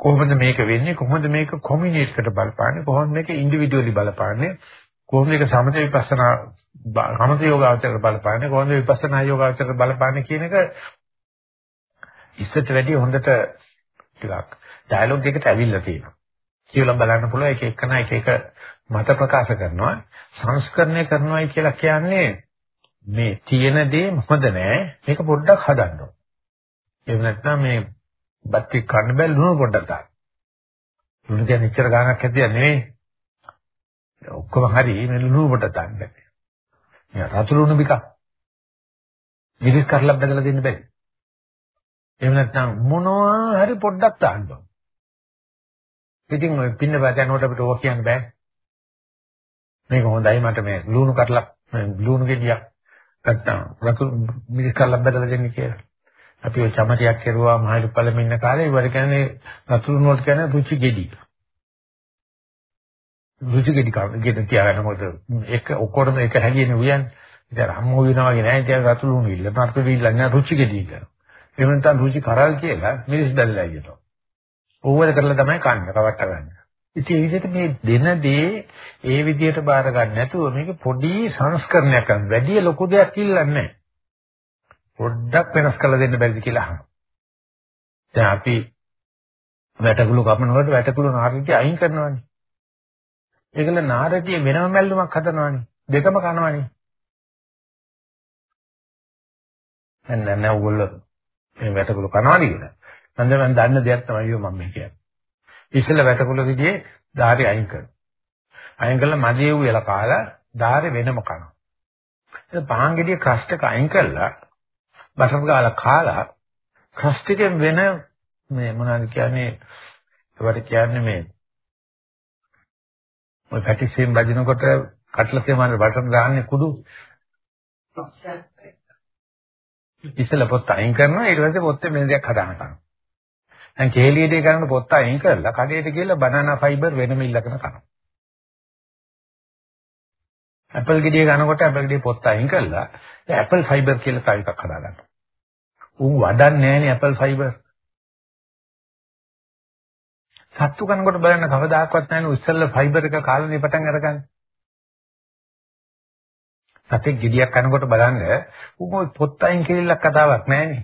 කොහොමද මේක වෙන්නේ? කොහොමද මේක කොමියුනිස්ට්කට බලපාන්නේ? කොහොමද මේක ඉන්ඩිවිඩුවලි බලපාන්නේ? කොහොමද මේක සමථ විපස්සනා සමථ යෝගාචරයට බලපාන්නේ? කොහොමද විපස්සනා යෝගාචරයට බලපාන්නේ කියන එක ඉස්සට වැඩි හොඳට ටිකක් ඩයලොග් එකට ඇවිල්ලා තියෙනවා. කියලා බලන්න පුළුවන් එක එකන එක එක මත ප්‍රකාශ කරනවා. සංස්කරණය කරනවායි කියලා කියන්නේ මේ තියෙන දේ මොකද නෑ. මේක පොඩ්ඩක් හදන්න ඕන. එහෙම නැත්නම් මේ බත් එක්ක කන්න බැල් ලුණු පොඩ්ඩක් දාන්න. ලුණු කියන්නේ ඉච්චර ගානක් ඇතිය නෙවෙයි. ඔක්කොම හරි මේ ලුණු පොඩ්ඩක් දාන්න. මේ රතු ලුණු බික. මිරිස් කරලා බදලා දෙන්න බැරි. එහෙම නැත්නම් මොනවා හරි පොඩ්ඩක් දාන්න ඕන. ඉතින් ඔය පින්න බතනකොට අපිට ඕක කියන්න බෑ. මේක හොඳයි මට මේ ලුණු කරලා ලුණු ගෙඩියක් නැත්නම් රතු මිරිස් කරලා බදලා දෙන්න කියලා. අපි ඔය චමටියක් කෙරුවා මහලු පළම ඉන්න කාලේ ඉවර කියන්නේ රතු ලුණු වලට කියන්නේ රුචි ගෙඩි. රුචි ගෙඩි ගෙඩ තියාගන්න මොකද එක ඔක්කොම එක හැලියෙන උයන්නේ. ඉතින් අම්මෝ වෙනවා වගේ නෑ ඉතින් රතු ලුණු ඉල්ල. මර්ථ විල්ල නෑ රුචි ගෙඩි ඉල්ල. එහෙම නැත්නම් රුචි කරල් කියලා මිරිස් බැලලා ඉන්නවා. ඕවල කරලා තමයි කන්නේ කවට ගන්න. ඉතින් ඒ විදිහට මේ දෙන දේ ඒ විදිහට බාර ගන්න නැතුව මේක පොඩි සංස්කරණයක් කරන වැඩි ලොකු දෙයක් ඉල්ලන්නේ නැහැ. පොඩ්ඩක් වෙනස් කරලා දෙන්න බැරිද කියලා අහනවා. දැන් අපි වැටකුළු කපනකොට වැටකුළු නාරටිය අයින් කරනවානේ. ඒකල නාරටිය වෙනම මැල්ලුමක් හදනවානේ. දෙකම කනවානේ. දැන් නෑ ඕගොල්ලෝ මේ වැටකුළු කනවානේ කියලා. මන්ද මම දන්න දෙයක් තමයි මම මේ කියන්නේ. ඉස්සෙල්ලා වැටකුළු විදිහේ ධාරි අයින් කරනවා. අයින් කළා මදියේ උයලා කාලා ධාරි වෙනම කනවා. ඒ පහන් ගෙඩිය ක්‍රස්ට් එක අයින් කළා බටර් ගාලා කාලා ක්‍රස්ට් එකෙන් වෙන මේ මොනවද කියන්නේ ඒවට කියන්නේ මේ ඔය පැටිසෙන් බදිනකොට කට්ලසේ මාන බටර් දාන්නේ කුඩු ඉස්සෙල්ලා පොත් අයින් කරනවා ඊට පස්සේ පොත්තේ වෙන දෙයක් හදාන කරනවා. දැන් කේලියේදී කරන පොත්ත අයින් කරලා කඩේට ගිහලා බනනා ෆයිබර් වෙනම ඉල්ලගෙන කනවා. ඇපල් ගෙඩිය ගන්නකොට ඇපල් ගෙඩිය පොත්ත අයින් කරලා ඇපල් ෆයිබර් කියලා තව එකක් හදාගන්නවා. උන් වඩන්නේ නැහැනේ ඇපල් ෆයිබර්. සත්තු කනකොට බලන්න කවදාකවත් නැහැනේ ඉස්සෙල්ලා ෆයිබර් එක කාලේ පටන් අරගන්නේ. සතෙක් ගෙඩියක් කනකොට බලන්න උන් පොත් අයින් කෙලිල්ලක් කතාවක් නැහැනේ.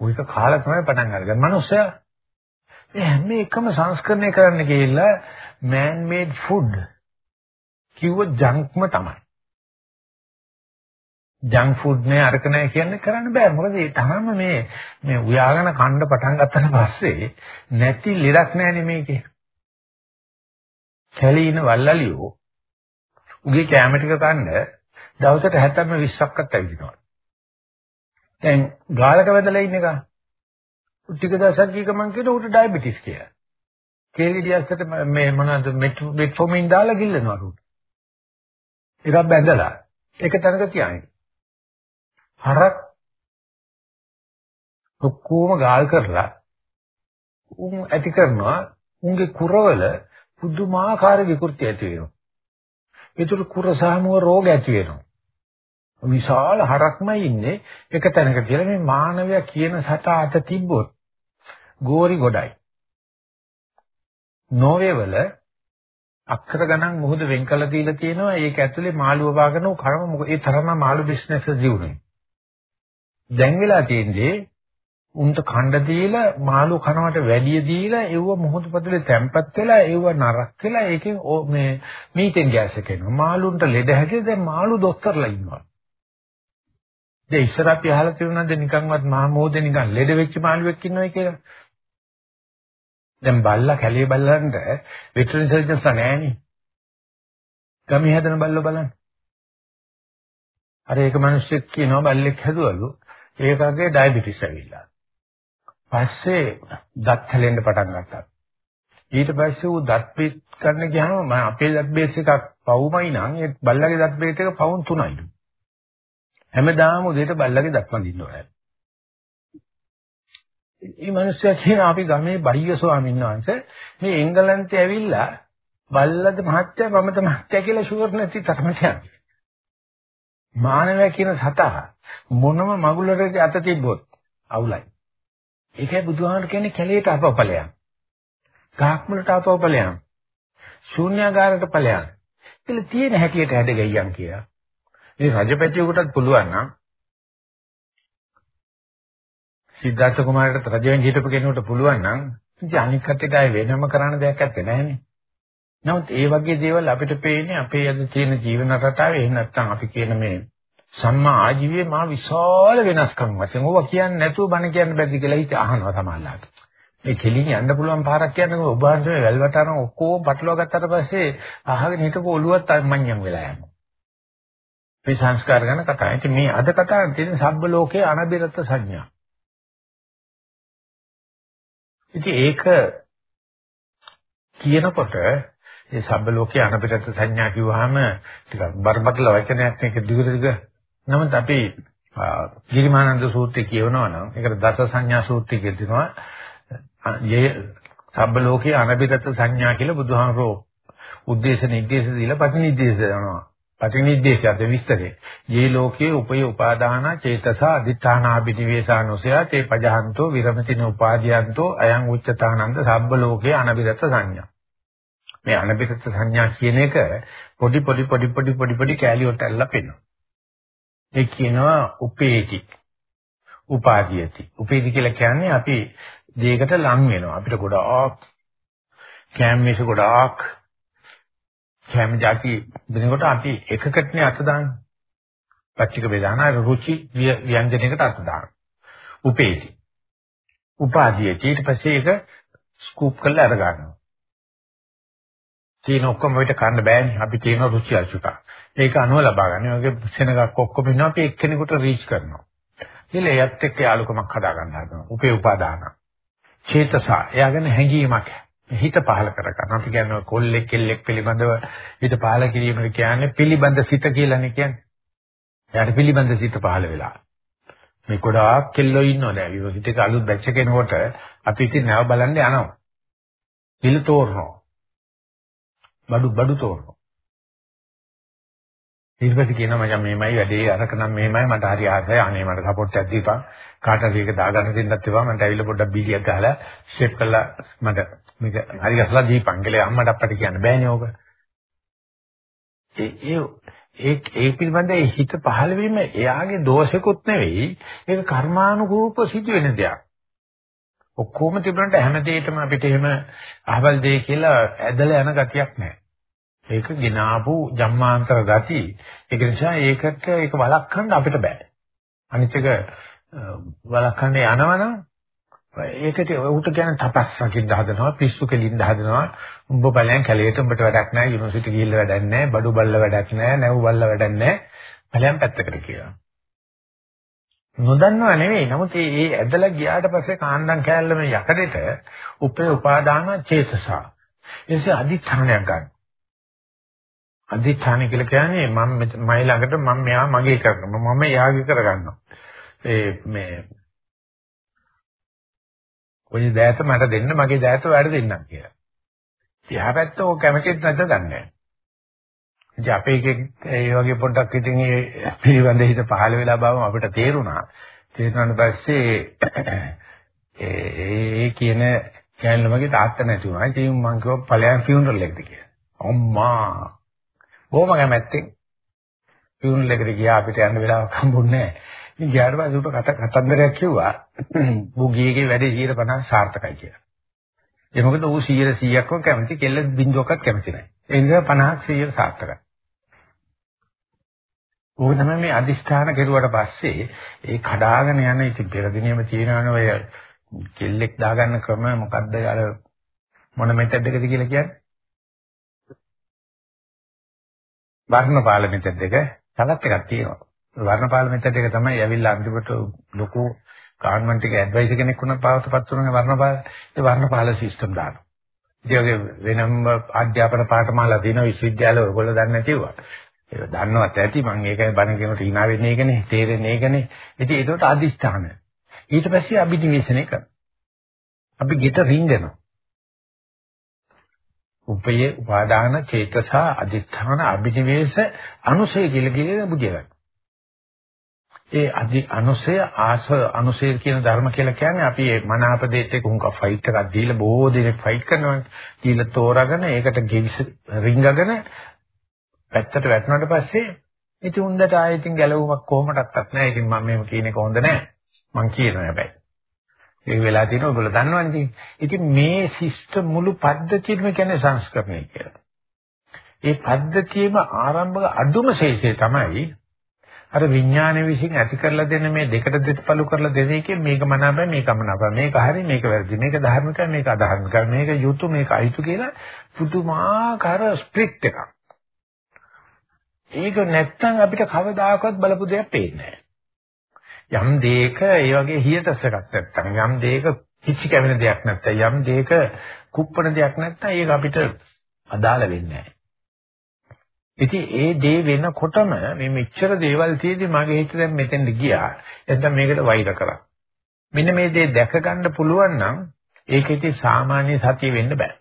උයික කාලා තමයි පටන් අරගන්නේ. මනුස්සයා මේ හැම එකම සංස්කරණය කරන්න ගිහිල්ලා man made food කිව්ව ජංක්ම තමයි. ජංක් ෆුඩ් නේ අරක නැහැ කියන්නේ කරන්න බෑ. මොකද ඒ තරම මේ මේ උයාගෙන කන්න පටන් ගත්තට පස්සේ නැති ලෙඩක් නැහැනේ මේකේ. කැලීන වල්ලලියෝ උගේ කැම ටික කන්න දවසට 70 20ක්වත් ඇවිදිනවා. දැන් ගාලක වැදලා ඉන්න එක. ටික දවසක් ගිහ ගමන් කියන උට ඩයබටිස් කියලා. කේලිඩියස්ට මේ මොනවද මෙට්ෆෝමින් දාලා ගිල්ලනවා උට. එකක් බැඳලා ඒක තැනක තියාගෙන. හරක් ඔක්කොම ගාල් කරලා උන් ඇති කරනවා උන්ගේ කුරවල පුදුමාකාර විකෘති ඇති වෙනවා. ඒතර කුර සාමුව රෝග ඇති වෙනවා. විශාල හරක්මයි ඉන්නේ එක තැනක කියලා මේ මානවයා කියන සත අත තිබ්බොත් ගෝරි ගොඩයි. නෝවේ වල අක්කර ගණන් මොහොත වෙන් කළ දීලා තියෙනවා ඒක ඇතුලේ මාළුව වාගෙන කර්ම මොකද ඒ තරම මාළු බිස්නස් එක දියුනේ. දැන් වෙලා තියෙන්නේ උන්ට කණ්ඩ දීලා මාළු කනවට වැඩිය දීලා ඒව මොහොත පොතේ තැම්පත් වෙලා ඒව නරක් වෙලා ඒකෙන් මේ මීතෙන් ගෑස් එක එනවා. මාළුන්ට ලෙඩ හැදෙද්දී දැන් මාළු දොස්තරලා ඉන්නවා. දැන් ඉස්සර අපි අහලා තිබුණාද නිකන්වත් මහා මොහොතේ නිකන් ලෙඩ වෙච්ච මාළුවෙක් ඉන්නවා කියලා. දැන් බල්ලා කැලේ බල්ලන්ට වෙටරනරි සර්ජන්ස් නැහැනේ. ගමේ හැදෙන බල්ලෝ බලන්න. අර ඒක මිනිස්සෙක් කියනවා බල්ලෙක් හැදුවලු ඒකගේ ඩයබටිස් ඇවිල්ලා. පස්සේ දත් හැලෙන්න පටන් ගත්තා. ඊට පස්සේ ඌ දත් පිට කරන්න ගියාම මම අපේ දත් බේස් එකක් පවුමයි නම් ඒ බල්ලගේ දත් බේස් එක පවුන් 3යිලු. හැමදාම උදේට බල්ලගේ දත් වඳින්න ඕනේ. මේ මිනිස්සයා කියන අපි ගමේ බයිය ස්වාමීන් වහන්සේ මේ එංගලන්තේ ඇවිල්ලා බල්ලද මහත්තයා මමද මහත්තයා කියලා ෂුවර් නැති තරමට යන්නේ. මානවයා කියන සතා මොනම මගුලකට අත තිබ්බොත් අවුලයි. ඒකයි බුදුහාමර කියන්නේ කැලේට අපපලයන්. ගහක් මුලට අපපලයන්. ශූන්‍යාගාරයට ඵලයන්. කියලා තියෙන හැටියට හැදගයියන් කියලා. මේ රජපැටියෙකුටත් පුළුවන් නම් සිද්ධාර්ථ කුමාරට රජ වෙන්න හිටපු කෙනෙකුට පුළුවන් නම් ඉතින් අනික් කටට ආයේ වෙනම කරන්න දෙයක් නැත්තේ නෑනේ. නමුත් ඒ වගේ දේවල් අපිට පේන්නේ අපේ අද තියෙන ජීවන රටාවේ එහෙම නැත්නම් අපි කියන මේ සම්මා ආජීවයේ මා විශාල වෙනස්කම් වශයෙන් ඕවා කියන්නේ නැතුව බණ කියන්න බැරි කියලා හිත අහනවා සමහරවිට. මේ කෙලින් යන්න පුළුවන් පාරක් කියන්නේ ඔබ වහන්සේ වැල්වටන ඔක්කොම පටලවා ගත්තට පස්සේ අහගෙන හිටපු ඔළුවත් මඤ්ඤම් වෙලා යනවා. මේ සංස්කාර ගැන කතා. ඉතින් මේ අද කතාවේ තියෙන සබ්බ ලෝකයේ අනබිරත සංඥා. ඉතින් ඒක කියනකොට ඒ සබ්බ ලෝකයේ අනපිරත සංඥා කිව්වහම ටිකක් බරපතල වචනයක් මේක දිගට නමුත් අපි ගිරිමානන්ද සූත්‍රය කියවනවා නම් ඒකට දස සංඥා සූත්‍රය කියනවා යේ සබ්බ ලෝකයේ අනපිරත සංඥා කියලා බුදුහාමරෝ උද්දේශ නිर्देश දීලා ප්‍රතිනිर्देश කරනවා. පටිනිද්දේශයද විස්තරේ. යේ ලෝකයේ උපය උපාදාන චේතස අදිඨානාබිනිවේසානුසය තේ පජහන්තෝ විරමතින උපාදීයන්තෝ අයං උච්චතානන්ද සබ්බ ලෝකයේ අනබිරත සංඥා. මේ අනබිරත සංඥා කියන එක පොඩි පොඩි පොඩි පොඩි පොඩි පොඩි කැලියට ඇල්ලලා පෙන්නනවා. ඒ කියනවා උපේති. උපාදීයති. උපේති කියලා කියන්නේ අපි දෙයකට ලං වෙනවා. අපිට ගොඩාක් කැම්මේස ගොඩාක් හැම જાති දෙනකොට අපි එකකටනේ අත දාන්නේ. පච්චික වේදාන රුචි ව්‍යංජනයකට අත දානවා. උපේටි. උපාදීය ඊට පස්සේ ඒක ස්කූප් කරලා අර ගන්නවා. තියෙන ඔක්කොම වෙට කන්න බෑනේ. අපි තියෙන රුචි අසුක. ඒක අනුව ලබා ගන්න. ඒ වගේ සෙනගක් ඔක්කොම ඉන්නවා අපි එක්කෙනෙකුට රීච් කරනවා. ඊළ එයත් එක්ක යාලුකමක් හදා ගන්න හදනවා. උපේ උපාදාන. චේතස. එයාගෙන හැඟීමක් හිත පහල කර ගන්න. අපි කියන්නේ කොල්ලෙක් කෙල්ලෙක් පිළිබඳව හිත පහල කිරීමද කියන්නේ පිළිබඳ සිත කියලානේ කියන්නේ. එයාට පිළිබඳ සිත පහල වෙලා. මේ ගොඩාක් කෙල්ලෝ ඉන්නෝ දැන් යුනිවර්සිටි එක අලුත් බැච් එක එනකොට අපි ඉතින් නැව බලන්න යනවා. පිළි තෝරනවා. බඩු බඩු තෝරනවා. ඊට පස්සේ කියනවා මචං මේමයි වැඩේ අරක නම් මේමයි මට හරි ආසයි. අනේ මට සපෝට් එකක් දීපන්. කාට හරි එක දාගන්න දෙන්නත් ඒවා මට ඇවිල්ලා පොඩ්ඩක් බීලියක් ගහලා ෂේප් කරලා මට මේක හරි ගසලා දීපන් කියලා අම්මට අප්පට කියන්න බෑනේ ඕක. ඒ ඒ ඒ පිළිබඳව හිත පහළ වීම එයාගේ දෝෂෙකුත් නෙවෙයි. ඒක කර්මානුකූලව සිදුවෙන දෙයක්. ඔක්කොම තිබුණාට හැම දෙයකම අපිට එහෙම අහවල් දෙය කියලා ඇදලා යන ගතියක් නැහැ ඒක ගినాපු ජම්මාන්තර ගති. ඒක නිසා ඒකට ඒක වළක්වන්න අපිට බෑ. අනිත් එක වළක්වන්න යනවනම් ඒකට උට කියන තපස් රකින්න හදනවා පිස්සු කෙලින්න හදනවා. උඹ බලයන් කැලේට උඹට වැඩක් නැහැ යුනිවර්සිටි ගිහිල්ලා වැඩක් නැහැ බඩු බල්ල වැඩක් නැහැ නැව් බල්ල වැඩක් නැහැ බලයන් පැත්තකට කියලා. නොදන්නව නෙවෙයි. නමුත් මේ ඇදලා ගියාට පස්සේ කාණ්ඩම් කෑල්ලම යකඩෙට උපේ උපාදාන චේතසා. එසේ අදිඨානයක් ගන්න. අධිඨාන කියලා කියන්නේ මම මයි ළඟට මම මෙයා මගේ කරනවා මම එයාගේ කරගන්නවා ඒ මේ ඔය දෑත මට දෙන්න මගේ දෑත වැඩ දෙන්නම් කියලා. එයා පැත්ත ඕක කැමතිත් නැද්ද දන්නේ නැහැ. ඉතින් අපේ එකෙක් ඒ වගේ පොඩ්ඩක් ඉතින් ඒ පිළිබඳ හිත පහළ වෙලා බවම අපිට තේරුණා. තේරුණාට පස්සේ ඒ කියන කැලණමගේ තාත්තා නැති වුණා. ඉතින් මං කිව්වා ඵලයන් ෆියුනරල් එකද කියලා. අම්මා බොහොම කැමැත්තෙන් ෆියුනල් එකට ගියා අපිට යන්න වෙලාවක් හම්බුන්නේ නැහැ. ඉතින් ගියාට පස්සේ උට කතන්දරයක් කිව්වා. ඌ ගියේගේ වැඩේ 150 සාර්ථකයි කියලා. ඒ මොකද ඌ 100 100ක්ම කැමති කෙල්ල බින්දුවක්වත් කැමති නැහැ. ඒ නිසා 50ක් 100 සාර්ථකයි. ඕක තමයි මේ අදිෂ්ඨාන කෙරුවට පස්සේ ඒ කඩාගෙන යන ඉතින් පෙර දිනෙම තියෙනවනේ ඔය කෙල්ලෙක් දාගන්න ක්‍රම මොකද්ද අර මොන මෙතඩ් එකද කියලා කියන්නේ? වර්ණපාල මෙතඩ් එක තවත් එකක් තියෙනවා. වර්ණපාල මෙතඩ් එක තමයි ඇවිල්ලා අන්තිමට ලොකු ගවර්න්මන්ට් එකේ ඇඩ්වයිසර් කෙනෙක් වුණා පාවතපත් වුණා වර්ණපාල ඒ වර්ණපාල සිස්ටම් දානවා. ඉතින් වෙනම අධ්‍යාපන පාඨමාලා තියෙන විශ්වවිද්‍යාල ඔයගොල්ලෝ දන්නේ නැතිවා. ඒක දන්නවත් ඇති මම ඒකයි බණ කියනකොට hina වෙන්නේ ඒකනේ තේරෙන්නේ ඒකනේ. ඉතින් ඒකට අදිස්ථාන. ඊට පස්සේ අභිනිවේෂණය කරනවා. අපි ගෙට රින්ගනවා. උපයේ උපාදාන චේතස අදිඨාන අභිනිවේෂ අනුසය කියලා කියන බුදියගන්න. ඒ අදි අනුසය ආස අනුසය කියන ධර්ම කියලා කියන්නේ අපි මේ මනාපදේට එක උන්ක ෆයිට් එකක් දීලා බොහෝ දෙනෙක් ෆයිට් කරනවානේ. දීලා තෝරාගෙන ඒකට ගෙවිස රිංගගෙන පැත්තට වැටුණාට පස්සේ ඉතින් උන්දට ආයෙත් ගැලවුමක් කොහොමඩක්වත් නැහැ. ඉතින් මම මේව කියන එක හොඳ නැහැ. මං කියනවා හැබැයි. ඒ වෙලා තියෙන ඔයගොල්ලෝ දන්නවනේ. ඉතින් මේ සිස්ටම් මුළු පද්ධතියම කියන්නේ සංස්කරණය කියලා. ඒ පද්ධතියේම ආරම්භක අදුම ශේෂය තමයි අර විඥානය විසින් ඇති කරලා දෙන මේ දෙකට දෙපළු කරලා දෙන එකේ මේක මනාපයි මේක මනාපයි මේක හරි මේක වැරදි මේක ධර්මිකයි මේක අධර්මිකයි මේක යුතු මේක අයිතු කියලා පුදුමාකාර ස්ප්‍රික්ට් එකක් ඒක නැත්තම් අපිට කවදාකවත් බලපු දෙයක් පේන්නේ නැහැ. යම් දෙයක ඒ වගේ හියතසකක් නැත්තම් යම් දෙයක කිසි කැවෙන දෙයක් නැත්තම් යම් දෙයක කුප්පන දෙයක් නැත්තම් ඒක අපිට අදාළ වෙන්නේ නැහැ. ඉතින් ඒ දේ වෙනකොටම මේ මෙච්චර දේවල් තියෙදි මගේ හිත දැන් මෙතෙන්ද ගියා. එතන මේකට වෛර කරා. මෙන්න මේ දේ දැක ගන්න පුළුවන් නම් ඒක ඉතින් සාමාන්‍ය සතිය වෙන්න බෑ.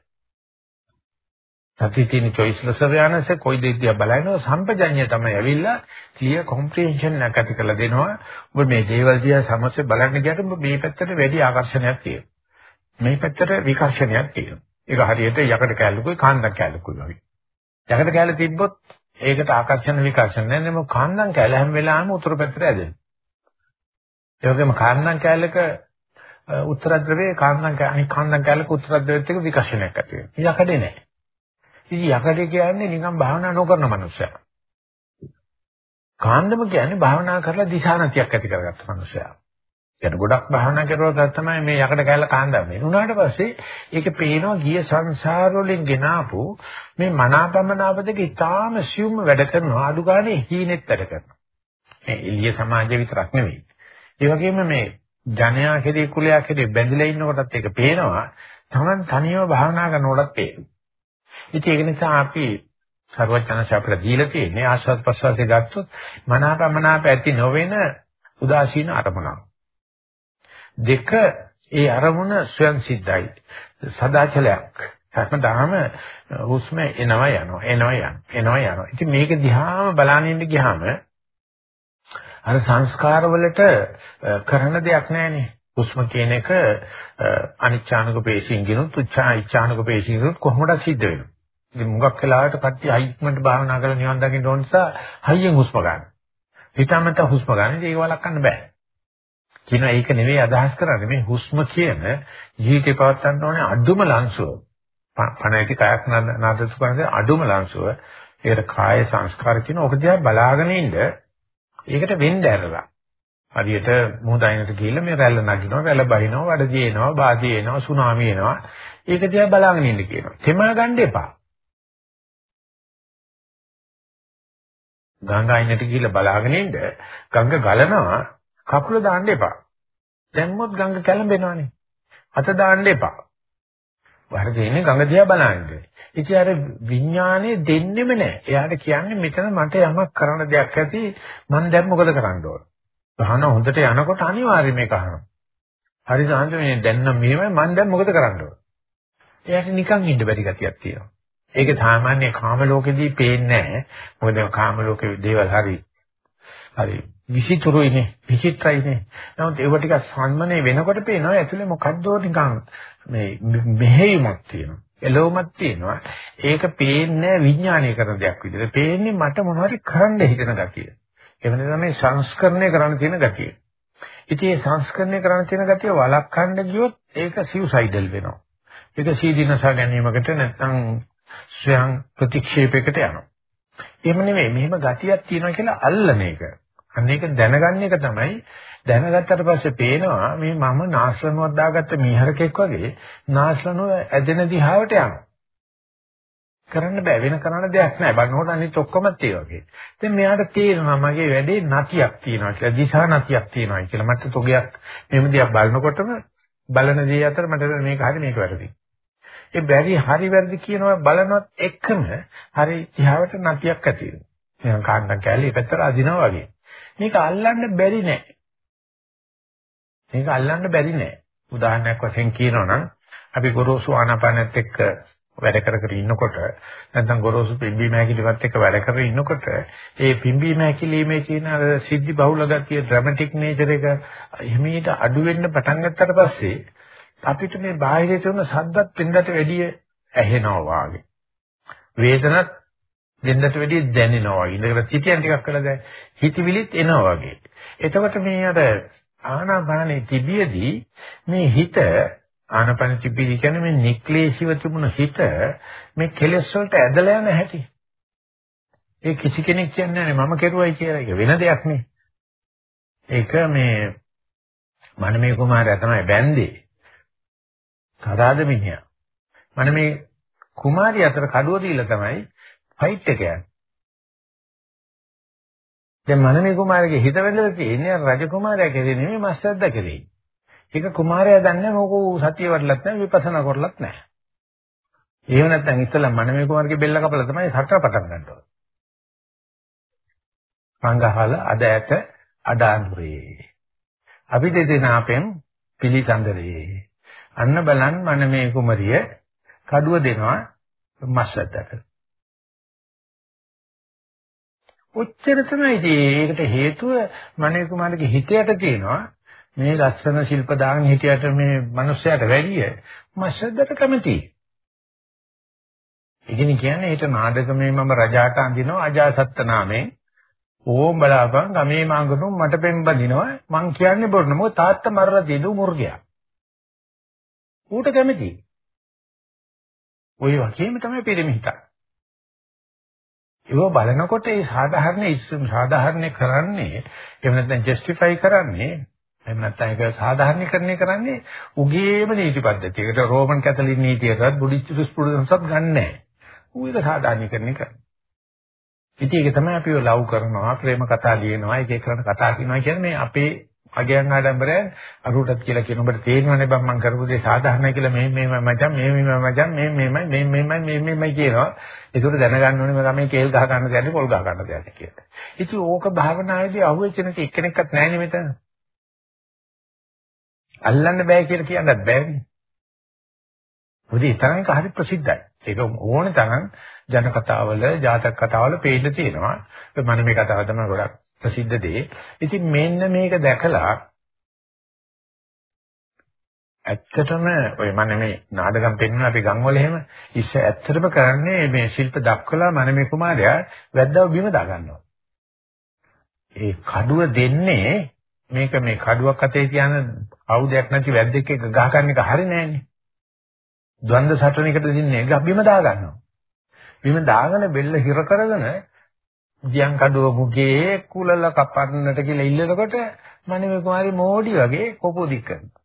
සතිය තියෙන choiceless awareness කොයි දෙයක් දිහා බලනවා සම්පජඤ්ඤය තමයි ඇවිල්ලා clear comprehension එකක් ඇති කරලා දෙනවා. ඔබ මේ දේවල් දිහා සමස්ත බලන්න ගියට ඔබ මේ පැත්තට වැඩි ආකර්ෂණයක් තියෙනවා. මේ පැත්තට විකර්ෂණයක් තියෙනවා. ඒක හරියට යකඩ කැලුකුයි කාන්දක් කැලුකුයි වගේ. යකඩ කැල තිබ්බොත් ඒකට ආකර්ෂණ විකර්ෂණ නැහැ නේද? කාන්දම් කැල හැම වෙලාවෙම උතුරු පැත්තට ඇදෙනවා. ඒ වගේම කාන්දම් කැලක උත්තර ද්‍රවයේ කාන්දම් අනික කාන්දම් කැලක උත්තර ද්‍රවයේත් එක විකර්ෂණයක් ඇති වෙනවා. යකඩේ නැහැ. ඉතින් යකඩ කියන්නේ නිකන් භාවනා නොකරන මනුස්සයා. කාණ්ඩම කියන්නේ භාවනා කරලා දිශානතියක් ඇති කරගත්ත මනුස්සයා. කියන ගොඩක් භාවනා කරලා තමයි මේ යකඩ කැල්ල කාණ්ඩම් වෙන්නේ. උනාට පස්සේ ඒක පේනවා ගිය සංසාර වලින් ගෙනාපු මේ මනාපමනාප දෙක ඉතාම සියුම් වැඩ කරනවා අඩු ගානේ හීනෙත් වැඩ කරනවා. මේ එළිය සමාජය විතරක් නෙවෙයි. ඒ වගේම මේ ජනයා කෙරේ කුලයා කෙරේ බැඳිලා ඉන්නකොටත් ඒක පේනවා. තමන් තනියම භාවනා කරනකොටත් පේනවා. ඉතින් ඒක නිසා අපි සර්වඥාන්ස අපිට දීලා තියෙන්නේ ආස්වාද ප්‍රසවාසය ගත්තොත් මනාපමනාප ඇති නොවන උදාසීන අරමුණක්. දෙක ඒ අරමුණ ස්වයන් සිද්ධයි. සදාචලයක්. හැමදාම හුස්ම එනවා යනවා එනවා යනවා එනවා යනවා. ඉතින් මේක දිහාම බලන ඉන්න ගියාම අර සංස්කාර වලට කරන දෙයක් නැහැනේ. හුස්ම කියන එක අනිච්ඡානුක පේශින්ගිනුත් උච්චායිච්ඡානුක පේශින්ගිනුත් කොහොමද සිද්ධ වෙන්නේ? ඉතින් මුගක් වෙලාවට කට්ටිය හයික්මන්ට භාවනා කරලා නිවන් දකින්න ඕන නිසා හයියෙන් හුස්ම ගන්න. හිතාමත හුස්ම ගන්න. ඒක වළක්වන්න බෑ. කියනවා ඒක නෙවෙයි අදහස් කරන්නේ මේ හුස්ම කියන ජීවිතේ පවත්වන්න ඕනේ අඩුම ලංසුව. පණ ඇති කයක් නාදතු කරන්නේ අඩුම ලංසුව. ඒකට කාය සංස්කාර කියන ඔක දිහා බලාගෙන ඉන්න ඒකට වෙන්න ඇරලා. හරියට මුහුදයිනට ගිහිල්ලා මේ රැල්ල නගිනවා, රැල්ල බහිනවා, වඩදී එනවා, බාදී එනවා, සුනාමි එනවා. ඒක දිහා බලාගෙන ඉන්න කියනවා. තෙමා ගන්න එපා. ගංගායිනට ගිහිල්ලා බලාගෙන ඉන්න ගංග ගලනවා කකුල දාන්න එපා. දැම්මොත් ගඟ කැළඹෙනවනේ. අත දාන්න එපා. වර්ධිනේ ගඟ දිහා බලන්නේ. ඉතින් අර විඥානේ දෙන්නෙම නැහැ. එයාට කියන්නේ මෙතන මට යමක් කරන්න දෙයක් ඇති මම දැන් මොකද කරන්න ඕන. බහන හොඳට යනකොට අනිවාර්යයෙන් මේක අහනවා. හරි සාන්ත මේ දැන් නම් මෙහෙමයි මම දැන් මොකද කරන්න ඕන. එයාට නිකන් ඉන්න බැරි ගතියක් තියෙනවා. ඒක සාමාන්‍ය කාම ලෝකෙදී පේන්නේ නැහැ. මොකද කාම ලෝකේ දේවල් හරි හරි විචිතුරුයිනේ විචිත්‍රයිනේ. නමුත් ඒව ටික සම්මනේ වෙනකොට පේනවා ඇතුලේ මොකද්ද නිකන් මේ මෙහෙයුමක් තියෙනවා. එළවමක් තියෙනවා. ඒක පේන්නේ විඥානීය කරන දෙයක් විදිහට. පේන්නේ මට මොනවද කරන්න හිතෙන ගතිය. එවන තමයි සංස්කරණය කරන්න තියෙන ගතිය. ඉතින් මේ සංස්කරණය කරන්න තියෙන ගතිය වළක්වන්න ගියොත් ඒක සිව්සයිඩල් වෙනවා. ඒක සීදීනසා ගැනීමකට නැත්නම් ස්වයං ප්‍රතික්ෂේපයකට යනවා. එහෙම නෙමෙයි මෙහෙම ගතියක් තියෙනවා කියලා අල්ලන එක. අන්න ඒක දැනගන්න එක තමයි දැනගත්තට පස්සේ පේනවා මේ මම නාස්ලනුවක් දාගත්ත මීහරකෙක් වගේ නාස්ලනුව ඇදෙන දිහාවට යනවා. කරන්න බෑ වෙන කරන්න දෙයක් නෑ. බලනකොට අනිත් ඔක්කොමත් ඒ වගේ. දැන් මෙයාට තේරෙනවා මගේ වැඩේ නතියක් තියෙනවා කියලා. දිශා නතියක් තියෙනවා කියලා. මට තොගයක් මෙහෙම දිහා බලනකොටම බලන දේ අතර මට මේක හරි මේක වැරදි. ඒ බැරි හරි වැරදි කියනවා බලනවත් එක්කම හරි දිහාවට නතියක් ඇති වෙනවා. නිකන් කාණ්ඩම් කැලේ පැත්තට අදිනවා වගේ. මේක අල්ලන්න බැරි නෑ. මේක අල්ලන්න බැරි නෑ. උදාහරණයක් වශයෙන් කියනවා නම් අපි ගොරෝසු ආනාපානෙත් එක්ක වැඩ කර කර ඉන්නකොට නැත්නම් ගොරෝසු පිම්බීම හැකිලිවත් එක්ක වැඩ කර ඉන්නකොට ඒ පිම්බීම හැකිලිමේ තියෙන අර සිද්ධි බහුල ගතිය ඩ්‍රමැටික් නේචර් එක එහිමීට අඩු වෙන්න පටන් ගත්තට පස්සේ අපිට මේ බාහිරේ තියෙන සද්දත් පින්දට වැඩිය ඇහෙනවා වාගේ වේදනත් දෙන්නට වැඩිය දැනෙනවා වගේ. ඉඳගෙන සිටියන් ටිකක් කළා දැන් හිතවිලිත් එනවා වගේ. එතකොට මේ අර ආනාපානේ තිබියදී මේ හිත ආනාපාන තිබිදී කියන්නේ මේ නික්ලේශිව තිබුණ හිත මේ කෙලෙස් වලට ඇදලා යන හැටි. ඒ කිසි කෙනෙක් කියන්නේ නැහැ මම කෙරුවයි කියලා. ඒක වෙන දෙයක් නේ. ඒක මේ මනමේ කුමාරයා තමයි බැන්දේ. කදාද මිනිහා. මනමේ කුමාරිය අතර කඩුව දීලා තමයි ෆයිට් එක යන්නේ. දැන් මනමේ කුමාරගේ හිත වැදලා තියෙන්නේ රජ කුමාරයා කෙරේ නෙමෙයි මස්සද්ද කෙරේ. ඒක කුමාරයා දන්නේ මොකෝ සතිය වඩලත් නැහැ විපස්සනා කරලත් නැහැ. එහෙම නැත්නම් ඉස්සෙල්ලා මනමේ කුමාරගේ බෙල්ල කපලා තමයි සතර පටන් ගන්න ඕනේ. සංඝහල අද ඇත අඩාඳුරේ. අපි දෙදෙනාපෙන් පිළිසඳරේ. අන්න බලන් මනමේ කුමරිය කඩුව දෙනවා මස්සද්දට. ඔච්චර තමයි ඒකට හේතුව මනේ කුමාරගේ හිතයට තියෙනවා මේ ලස්සන ශිල්ප දාගෙන හිටියට මේ මිනිස්සයාට වැඩිය මස්සද්දට කැමතියි. ඉතින් කියන්නේ හිත නාඩගමේ මම රජාට අඳිනවා අජාසත්ත නාමයෙන් ඕම් බලාපන් ගමේ මාංගතුන් මට පෙන් බඳිනවා මං කියන්නේ බොරු නමෝ තාත්තා මරලා දෙදු මුර්ගයා. ඌට කැමතියි. ওই වගේම තමයි පිරිමි හිතක්. ඒව බලනකොට ඒ සාධාරණ සාධාරණ කරන්නේ එහෙම නැත්නම් ජස්ටිෆයි කරන්නේ එහෙම නැත්නම් ඒක සාධාරණීකරණය කරන්නේ උගේම නීති පද්ධතියකට රෝමන් කැතලික් නීතියටත් බුද්ධිස්ට් ජුරිස්ප්‍රුඩන්ස්ත් ගන්නෑ. ඌ ඒක සාධාරණීකරණය කරනවා. ඉතින් ඒක තමයි අපි ලව් කරනවා, ප්‍රේම කතා ලියනවා, එක එක කරන කතා කියනවා කියන්නේ අපේ අගයන් ආඩම්බරය අරුටත් කියලා කියන ඔබට තේරෙනවනේ බං මම කරපු දේ සාධාරණයි කියලා මේ මේ මචං මේ මේ මචං මේ මේමයි මේ මේමයි මේ මේමයි කියනවා ඒකට දැනගන්න ඕනේ මම මේ කේල් ගහ ගන්න දෙයක් පොල් ගහ ගන්න දෙයක් කියලා. ඉතින් ඕක භාවනාවේදී අහුවෙච්ච නැති එක්කෙනෙක්වත් නැහැනේ මෙතන. අල්ලන්න බෑ කියලා කියන්නත් බෑනේ. මොකද ඒ තරම් එක හරි ප්‍රසිද්ධයි. ඒක ඕනේ තරම් ජන කතාවල, ජාතක කතාවල පේන්න තියෙනවා. මම මේ කතාව තමයි ගොඩක් ප්‍රසිද්ධ දේ. ඉතින් මෙන්න මේක දැකලා ඇත්තටම ඔය මම මේ නාටකම් පෙන්වන අපි ගම්වල එහෙම ඉස්ස ඇත්තටම කරන්නේ මේ ශිල්ප දක්වලා මනමේ කුමාරයා වැද්දව බිම දා ගන්නවා. ඒ කඩුව දෙන්නේ මේක මේ කඩුවක් අතේ තියන ආයුධයක් නැති වැද්දෙක් එක ගහ ගන්න එක හරි නෑනේ. ද්වන්ද සටනයකට දෙන්නේ ගහ බිම දා ගන්නවා. බිම දාගෙන බෙල්ල හිර කරගෙන දියන් කඩුව මුගේ කුලල කපන්නට කියලා ඉල්ලනකොට මනමේ කුමාරි මෝඩි වගේ කොපෝ දික් කරනවා.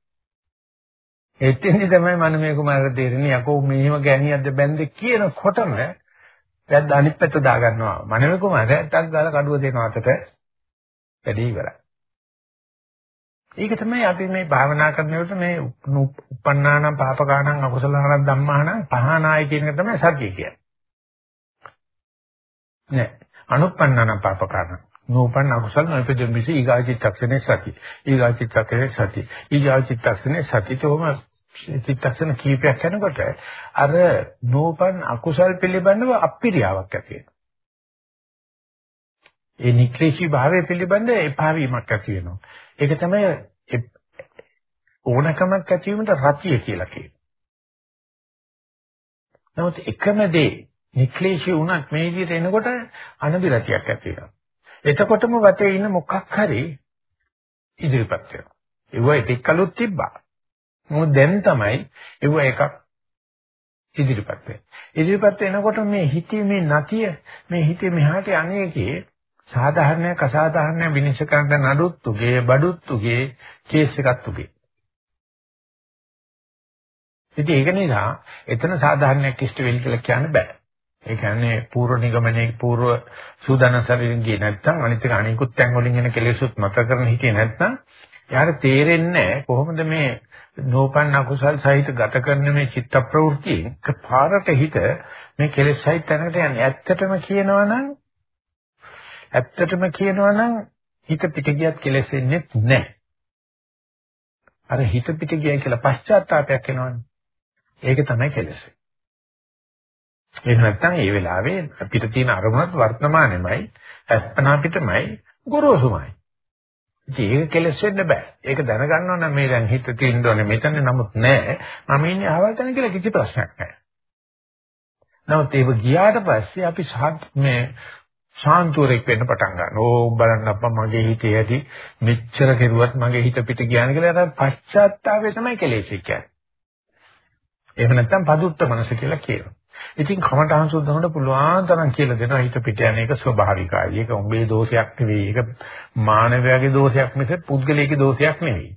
එතෙන්දි තමයි මනමේ කුමාරට තේරෙන්නේ යකෝ මෙහෙම ගෑණියක්ද බැන්ද කියනකොටම දැන් අනිත් පැත්ත දා ගන්නවා. මනමේ කුමාරයා ටක් ගාලා කඩුව දෙනවා අතට වැඩි ඉවරයි. ඒක තමයි අපි මේ භාවනා කරනකොට මේ උපන්නානම් පාපකානම් අකුසලානම් ධම්මානම් පහනාය කියන එක තමයි සත්‍ය කියන්නේ. නෑ අනුප්පන්නන පාපකරණ. නූපන්න අකුසල නොපෙදෙන මිස ඊගාචිත්තක්ෂණේ සති. ඊගාචිත්තක්ෂණේ සති. ඊගාචිත්තක්ෂණේ සතිතෝම චිත්තක්ෂණ කීපයක් යනකොට අර නූපන් අකුසල් පිළිබඳව අපිරියාවක් ඇති වෙනවා. ඒ නික්ලේශී භාවය පිළිබඳ එපා වීමක් ඇති වෙනවා. ඒක තමයි ඕනකමක් ඇති වීමට රතිය කියලා කියන්නේ. නමුත් එකම දේ නික්ලේශී වුණත් මේ විදිහට එනකොට අනබිරතියක් ඇති වෙනවා. එතකොටම වටේ ඉන්න මොකක් හරි ඉදිරිපත් වෙනවා. ඒව එකක් කලොත් තිබ්බා. මොකද දැන් තමයි ඒව එකක් ඉදිරිපත් වෙන්නේ. ඉදිරිපත් වෙනකොට මේ හිතේ මේ නැතිය මේ හිතේ මෙහාට අනේකේ සාධාරණයක් අසාධාරණයක් විනිශ්චය කරන්න නඩුත්තුගේ බඩුත්තුගේ කේස් එකක් තුගේ. ඉතින් ඒක නිසා එතන සාධාරණයක් ඉෂ්ට වෙල් කියලා කියන්න බෑ. ඒ කියන්නේ පූර්ව නිගමනයේ පූර්ව සූදානම් ශරීරයෙන් ගියේ නැත්නම් අනිත් එක අනිකුත් තැන් වලින් එන කෙලෙසුත් මත කරන හිටියේ නැත්නම් යාර තේරෙන්නේ කොහොමද මේ නෝපන් අකුසල් සහිත ගත කරන මේ චිත්ත ප්‍රවෘත්තියෙන් පාරට හිත මේ කෙලෙස් සහිත තැනකට යන්නේ ඇත්තටම කියනවනම් ඇත්තටම කියනවනම් හිත පිට ගියත් කෙලෙස් වෙන්නේ නැහැ. අර හිත පිට ගියයි කියලා පශ්චාත්තාවයක් එනවනේ. ඒක තමයි කෙලෙස්. එහෙම නැත්නම් ඒ වෙලාවේ අපිට තියෙන අරමුණත් වර්තමානෙමයි, අස්පනා පිටමයි, ගොරෝසුමයි. ඒක කෙලස් වෙන්න බෑ. ඒක දැනගන්න ඕන මේ දැන් හිත තියෙන්න ඕනේ මෙතන නමුත් නෑ. මම ඉන්නේ අහවල් තැන කියලා කිසි ප්‍රශ්නයක් නෑ. නමුත් ඒක ගියාට පස්සේ අපි මේ ශාන්තුරෙක් වෙන්න පටන් ගන්නවා. ඕ බලන්න අප්පා මගේ හිතේ ඇති මෙච්චර කෙරුවත් මගේ හිත පිට ගියාන කියලා අර පශ්චාත්තාපය තමයි කෙලෙස් කියන්නේ. එහෙම නැත්නම් පදුත්ත මනස කියලා කියනවා. ඉතින් කමඨහං සුද්ධවන්න පුළුවන් තරම් කියලා දෙනවා හිත පිට යන එක ස්වභාවිකයි. ඒක උඹේ දෝෂයක් නෙවෙයි. ඒක මානවයාගේ දෝෂයක් මිස පුද්ගලයාගේ දෝෂයක් නෙවෙයි.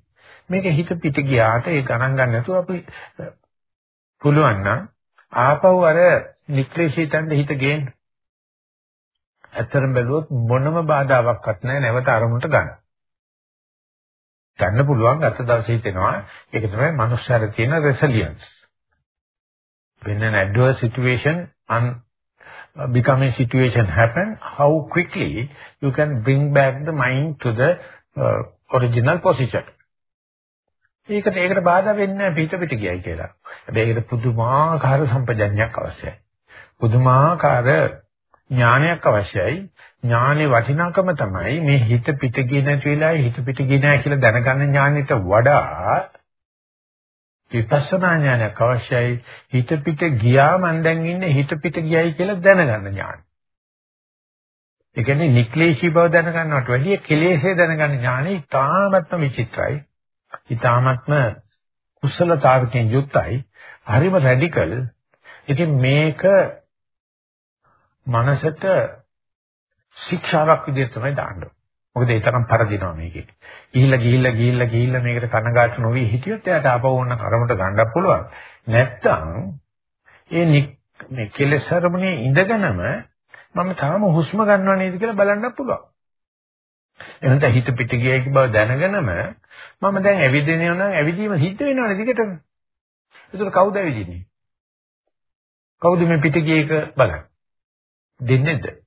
මේක හිත පිට ගියාට ඒ ගණන් ගන්න නැතුව අපි පුළුවන් නම් ආපහු අර නික්ලේශීතන්ට හිත ගේන්න. ඇත්තටම බැලුවොත් මොනම බාධාවක්වත් නැහැ නැවත අරමුණට ගන්න. ගන්න පුළුවන් ගත දවසේ හිතෙනවා ඒක තමයි මනුස්සයර තියෙන resilience. When an adverse situation and becoming situation happen, how quickly you can bring back the mind to the uh, original position. ඒකට ඒකට බාධා වෙන්නේ නැහැ පිට පිට ගියයි කියලා. හැබැයි ඒකට පුදුමාකාර සම්පජඤ්ඤයක් අවශ්‍යයි. පුදුමාකාර ඥානයක් අවශ්‍යයි. ඥානේ වටිනාකම තමයි මේ හිත පිට ගියේ නැති වෙලාවේ හිත පිට ගියේ නැහැ කියලා දැනගන්න ඥානෙට වඩා විපස්සනා ඥානයක් අවශ්‍යයි. හිත පිට ගියා මන් දැන් ඉන්නේ හිත පිට ගියයි කියලා දැනගන්න ඥානය. ඒ කියන්නේ නික්ලේශී බව දැනගන්නවට වැඩිය කෙලෙසේ දැනගන්න ඥානෙ ඉතාමත්ම විචිත්‍රයි. ඉතාමත්ම කුසලතාවකින් යුක්තයි. හරිම රැඩිකල්. ඉතින් මේක මනසට ශික්ෂාවක් විදිහට තමයි දාන්න. මොකද ඒ තරම් පරදිනවා මේකේ. ගිහිල්ලා ගිහිල්ලා ගිහිල්ලා ගිහිල්ලා මේකට කනගාටු නොවි හිටියොත් එයාට ආපහු ඕන කරමුට ගන්නත් පුළුවන්. නැත්තම් ඒ මේ කෙලෙස් අරමුණේ ඉඳගෙනම මම තාම හුස්ම ගන්නව නේද කියලා බලන්න පුළුවන්. එහෙනම් හිත පිට ගියයි බව දැනගෙනම මම දැන් ඇවිදිනවා නම් ඇවිදීම සිද්ධ වෙනවනේ දිගටම. ඒතර කවුද ඇවිදින්නේ? කවුද මේ පිට ගිය එක බලන්නේ? දෙන්නේද?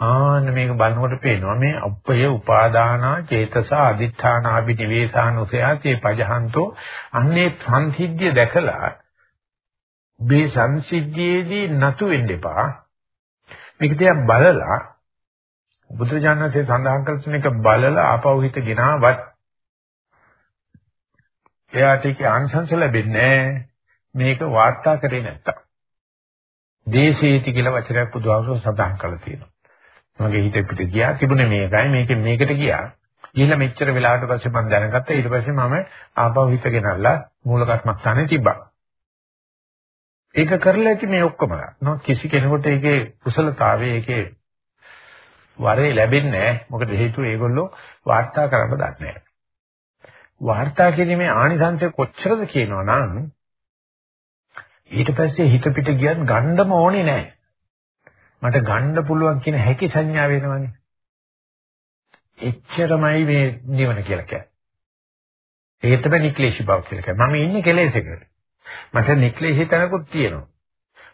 ආන්න මේක බලනකොට පේනවා මේ අපය උපාදානා චේතස අදිඨාන අභිනිවේෂානුසයාතේ පජහන්තෝ අන්නේ සංසිද්ධිය දැකලා මේ සංසිද්ධියේදී නතු වෙන්න එපා. මේක තියා බලලා බුදුරජාණන්සේ සඳහන් කළ තුන එක බලලා ආපහු හිත ගෙනාවත් එයාට ඒක ආංශංශ ලැබෙන්නේ මේක වාර්තා කරේ නැත්තම්. දේශේති කියලා වචනයක් බුදුහාමුදුරුවෝ සඳහන් කරලා තියෙනවා. මගේ හිත පිට ගියා තිබුණේ මේකයි මේකෙන් මේකට ගියා. ගිහිල්ලා මෙච්චර වෙලාවට පස්සේ මම දැනගත්තා ඊට පස්සේ මම ආපහු හිත ගෙනල්ලා මූල කර්මස්ථානේ තිබ්බා. ඒක කරලා ඇති මේ ඔක්කොම. නෝ කිසි කෙනෙකුට ඒකේ කුසලතාවයේ ඒකේ වරේ ලැබෙන්නේ නැහැ. මොකද හේතුව ඒගොල්ලෝ වාර්තා කරන්න දන්නේ නැහැ. වාර්තා කිරීමේ ආනිසංශය කොච්චරද කියනවනම් ඊට පස්සේ හිත පිට ගියත් ගන්නම ඕනේ නැහැ. මට ගන්න පුළුවන් කියන හැකි සංඥා වෙනවනේ. එච්චරමයි මේ නිවන කියලා කියන්නේ. ඒක තමයි නික්ලේශී බව කියලා කියන්නේ. මම ඉන්නේ කෙලෙසකට. මට නික්ලේශී තනකුත් තියෙනවා.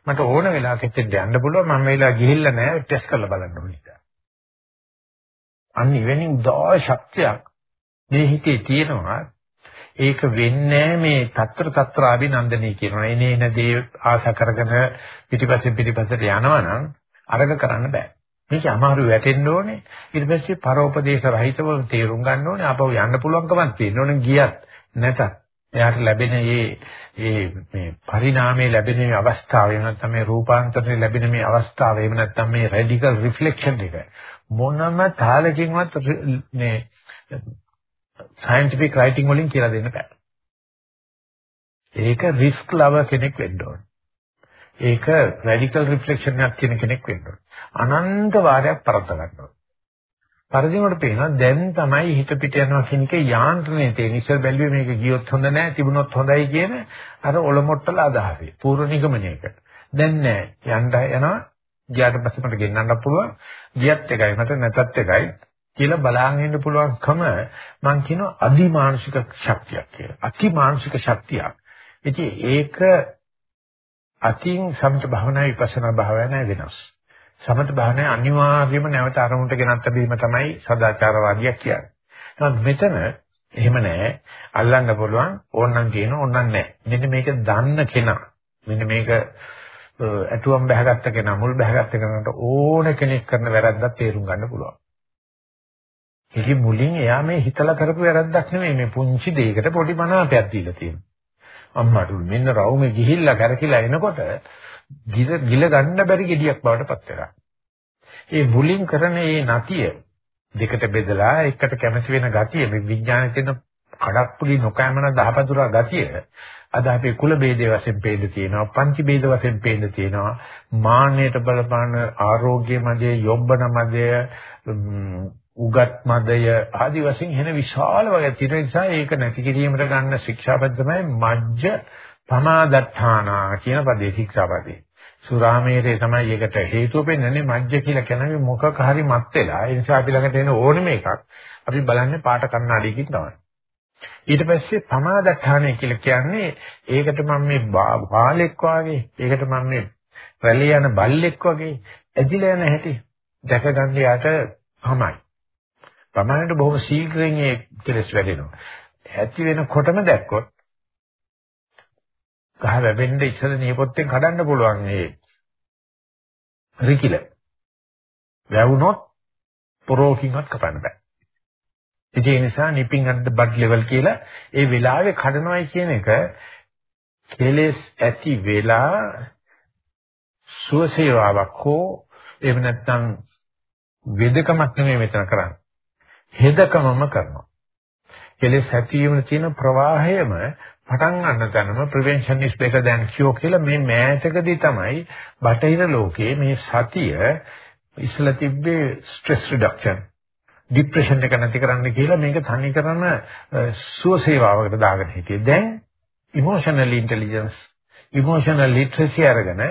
මට ඕන වෙලාවක එතෙන් යන්න පුළුවන් මම වෙලා ගිහිල්ලා නැහැ ටෙස්ට් කරලා බලන්න ඕනේ. අන්න එවැනි උදා ශක්තියක් මේ හිතේ තියෙනවා ඒක වෙන්නේ මේ తත්‍ර తත්‍ර අභිනන්දනී කියනවා. එනේ එන දේ ආශා කරගෙන පිටිපස්සෙන් පිටිපස්සට යනවනම් අරග කරන්න බෑ. මේක අමාරු වැටෙන්න ඕනේ. ඊට පස්සේ පරෝපදේශ රහිතව තේරුම් ගන්න ඕනේ. ආපහු යන්න පුළුවන්කමක් තියෙන්න ඕනේ ගියත් නැතත්. එයාට ලැබෙන මේ මේ මේ පරිණාමයේ ලැබෙන මේ අවස්ථාව එහෙම නැත්නම් මේ රූපාන්තරණය ලැබෙන මේ අවස්ථාව එහෙම නැත්නම් මේ රැඩිකල් රිෆ්ලෙක්ෂන් එක මොනම තාලකින්වත් මේ scientific writing වලින් කියලා දෙන්න බෑ. ඒක risk lover කෙනෙක් වෙන්න ඕන. ඒක radical reflection එකක් කියන කෙනෙක් වෙන්න ඕන. අනන්ත වාරයක් පරද්ද ගන්න ඕන. පරදිනකොට පේනවා දැන් තමයි හිත පිට යනවා කියන එකේ යාන්ත්‍රණය තියෙන. ඉස්සර බැලුවේ මේක ගියොත් හොඳ නැහැ, තිබුණොත් හොඳයි කියන අර ඔලොමොට්ටල අදහසේ. පූර්ව නිගමනයක. දැන් නෑ. යන්න යනවා. ගියාට පස්සේ මට ගෙන්නන්න පුළුවන්. ගියත් එකයි මට නැතත් එකයි. කියලා බලාගෙන ඉන්න පුළුවන්කම මම කියනවා අදිමානසික ශක්තියක් කියලා. අතිමානසික ශක්තියක්. ඉතින් ඒක අතින් සමත භාවනා විපස්සනා භාවනා වෙනස්. සමත භාවනා අනිවාර්යයෙන්ම නැවත අරමුණට ගෙනත් බැීම තමයි සදාචාරවාදියා කියන්නේ. නමුත් මෙතන එහෙම නැහැ. අල්ලන්න පුළුවන් ඕනනම් කියන ඕනනම් නැහැ. මෙන්න මේක දන්න කෙනා. මෙන්න මේක ඇතුම් බහගත්ත කෙනා මුල් බහගත්ත කෙනාට ඕන කෙනෙක් කරන වැරද්දක් තේරුම් ගන්න පුළුවන්. ඒකේ මුලින් එයා මේ හිතලා කරපු වැරද්දක් නෙමෙයි මේ පුංචි දෙයකට පොඩි මනාපයක් දීලා තියෙනවා. අම්මාට මෙන්න රවුමේ ගිහිල්ලා කරකිලා එනකොට ගිල ගිල ගන්න බැරි gediyak බවට පත් වෙනවා. ඒ මුලින් කරන මේ නතිය දෙකට බෙදලා එකට කැමති වෙන ගතිය මේ විඥානයේ තියෙන කඩප්පුලි නොකෑමන දහපතුරා ගතිය අද අපේ කුල ભેදේ වශයෙන් පේන්න තියෙනවා පංච ભેද වශයෙන් පේන්න තියෙනවා මාන්නයට බලපාන ආරෝග්‍ය මදේ යොබ්බන මදේ උගත් මදය ආදි වශයෙන් එන විශාල වගේ තියෙන නිසා ඒක නැති කිරීමට ගන්න ශික්ෂාපද තමයි මජ්ජ පමාදත්තානා කියන පදේ ශික්ෂාපදේ. සුරාමේරේ තමයි ඒකට හේතුව වෙන්නේ මජ්ජ කියලා කියන්නේ මොකක් හරි මත් වෙලා. ඒ නිසා අපි ළඟට එන ඕනෙම එකක් අපි බලන්නේ පාට කණ්ණාඩියකින් තමයි. ඊට පස්සේ පමාදඨානය කියලා කියන්නේ ඒකට මම මේ බාලෙක් වාගේ ඒකට මම මේ රැළි යන බල්ලෙක් වගේ ඇදිලා යන හැටි දැක ගන්න යාට තමයි. ප්‍රමාණයට බොහොම ශීඝ්‍රයෙන් ඒ කෙලස් වැඩෙනවා. ඇති වෙනකොටම දැක්කොත් ගහ වැවෙන්න ඉස්සෙල් නියපොත්තෙන් කඩන්න පුළුවන් ඒ රිකිල. වැවුනොත් පොරෝකින්වත් කපන්න බෑ. ඒ නිසා nipping at the bud level කියලා ඒ වෙලාවේ කඩනවයි කියන එක කෙලස් ඇති වෙලා සුවසේවාවක් හෝ එහෙම නැත්නම් වෙදකමක් නෙමෙයි මෙතන කරන්නේ. හෙදකමම කරනවා. කෙලස් ඇතිවීම තියෙන ප්‍රවාහයම පටන් ගන්න තැනම prevention is better than cure කියලා මේ මෑතකදී තමයි බටහිර ලෝකයේ මේ සතිය ඉස්සලා තිබ්බේ stress reduction ડિප්‍රෙෂන් එක නැති කරන්න කියලා මේක තනි කරන සුව සේවාවකට දාගෙන හිටියේ. දැන් emotional intelligence, emotional literacy අරගෙන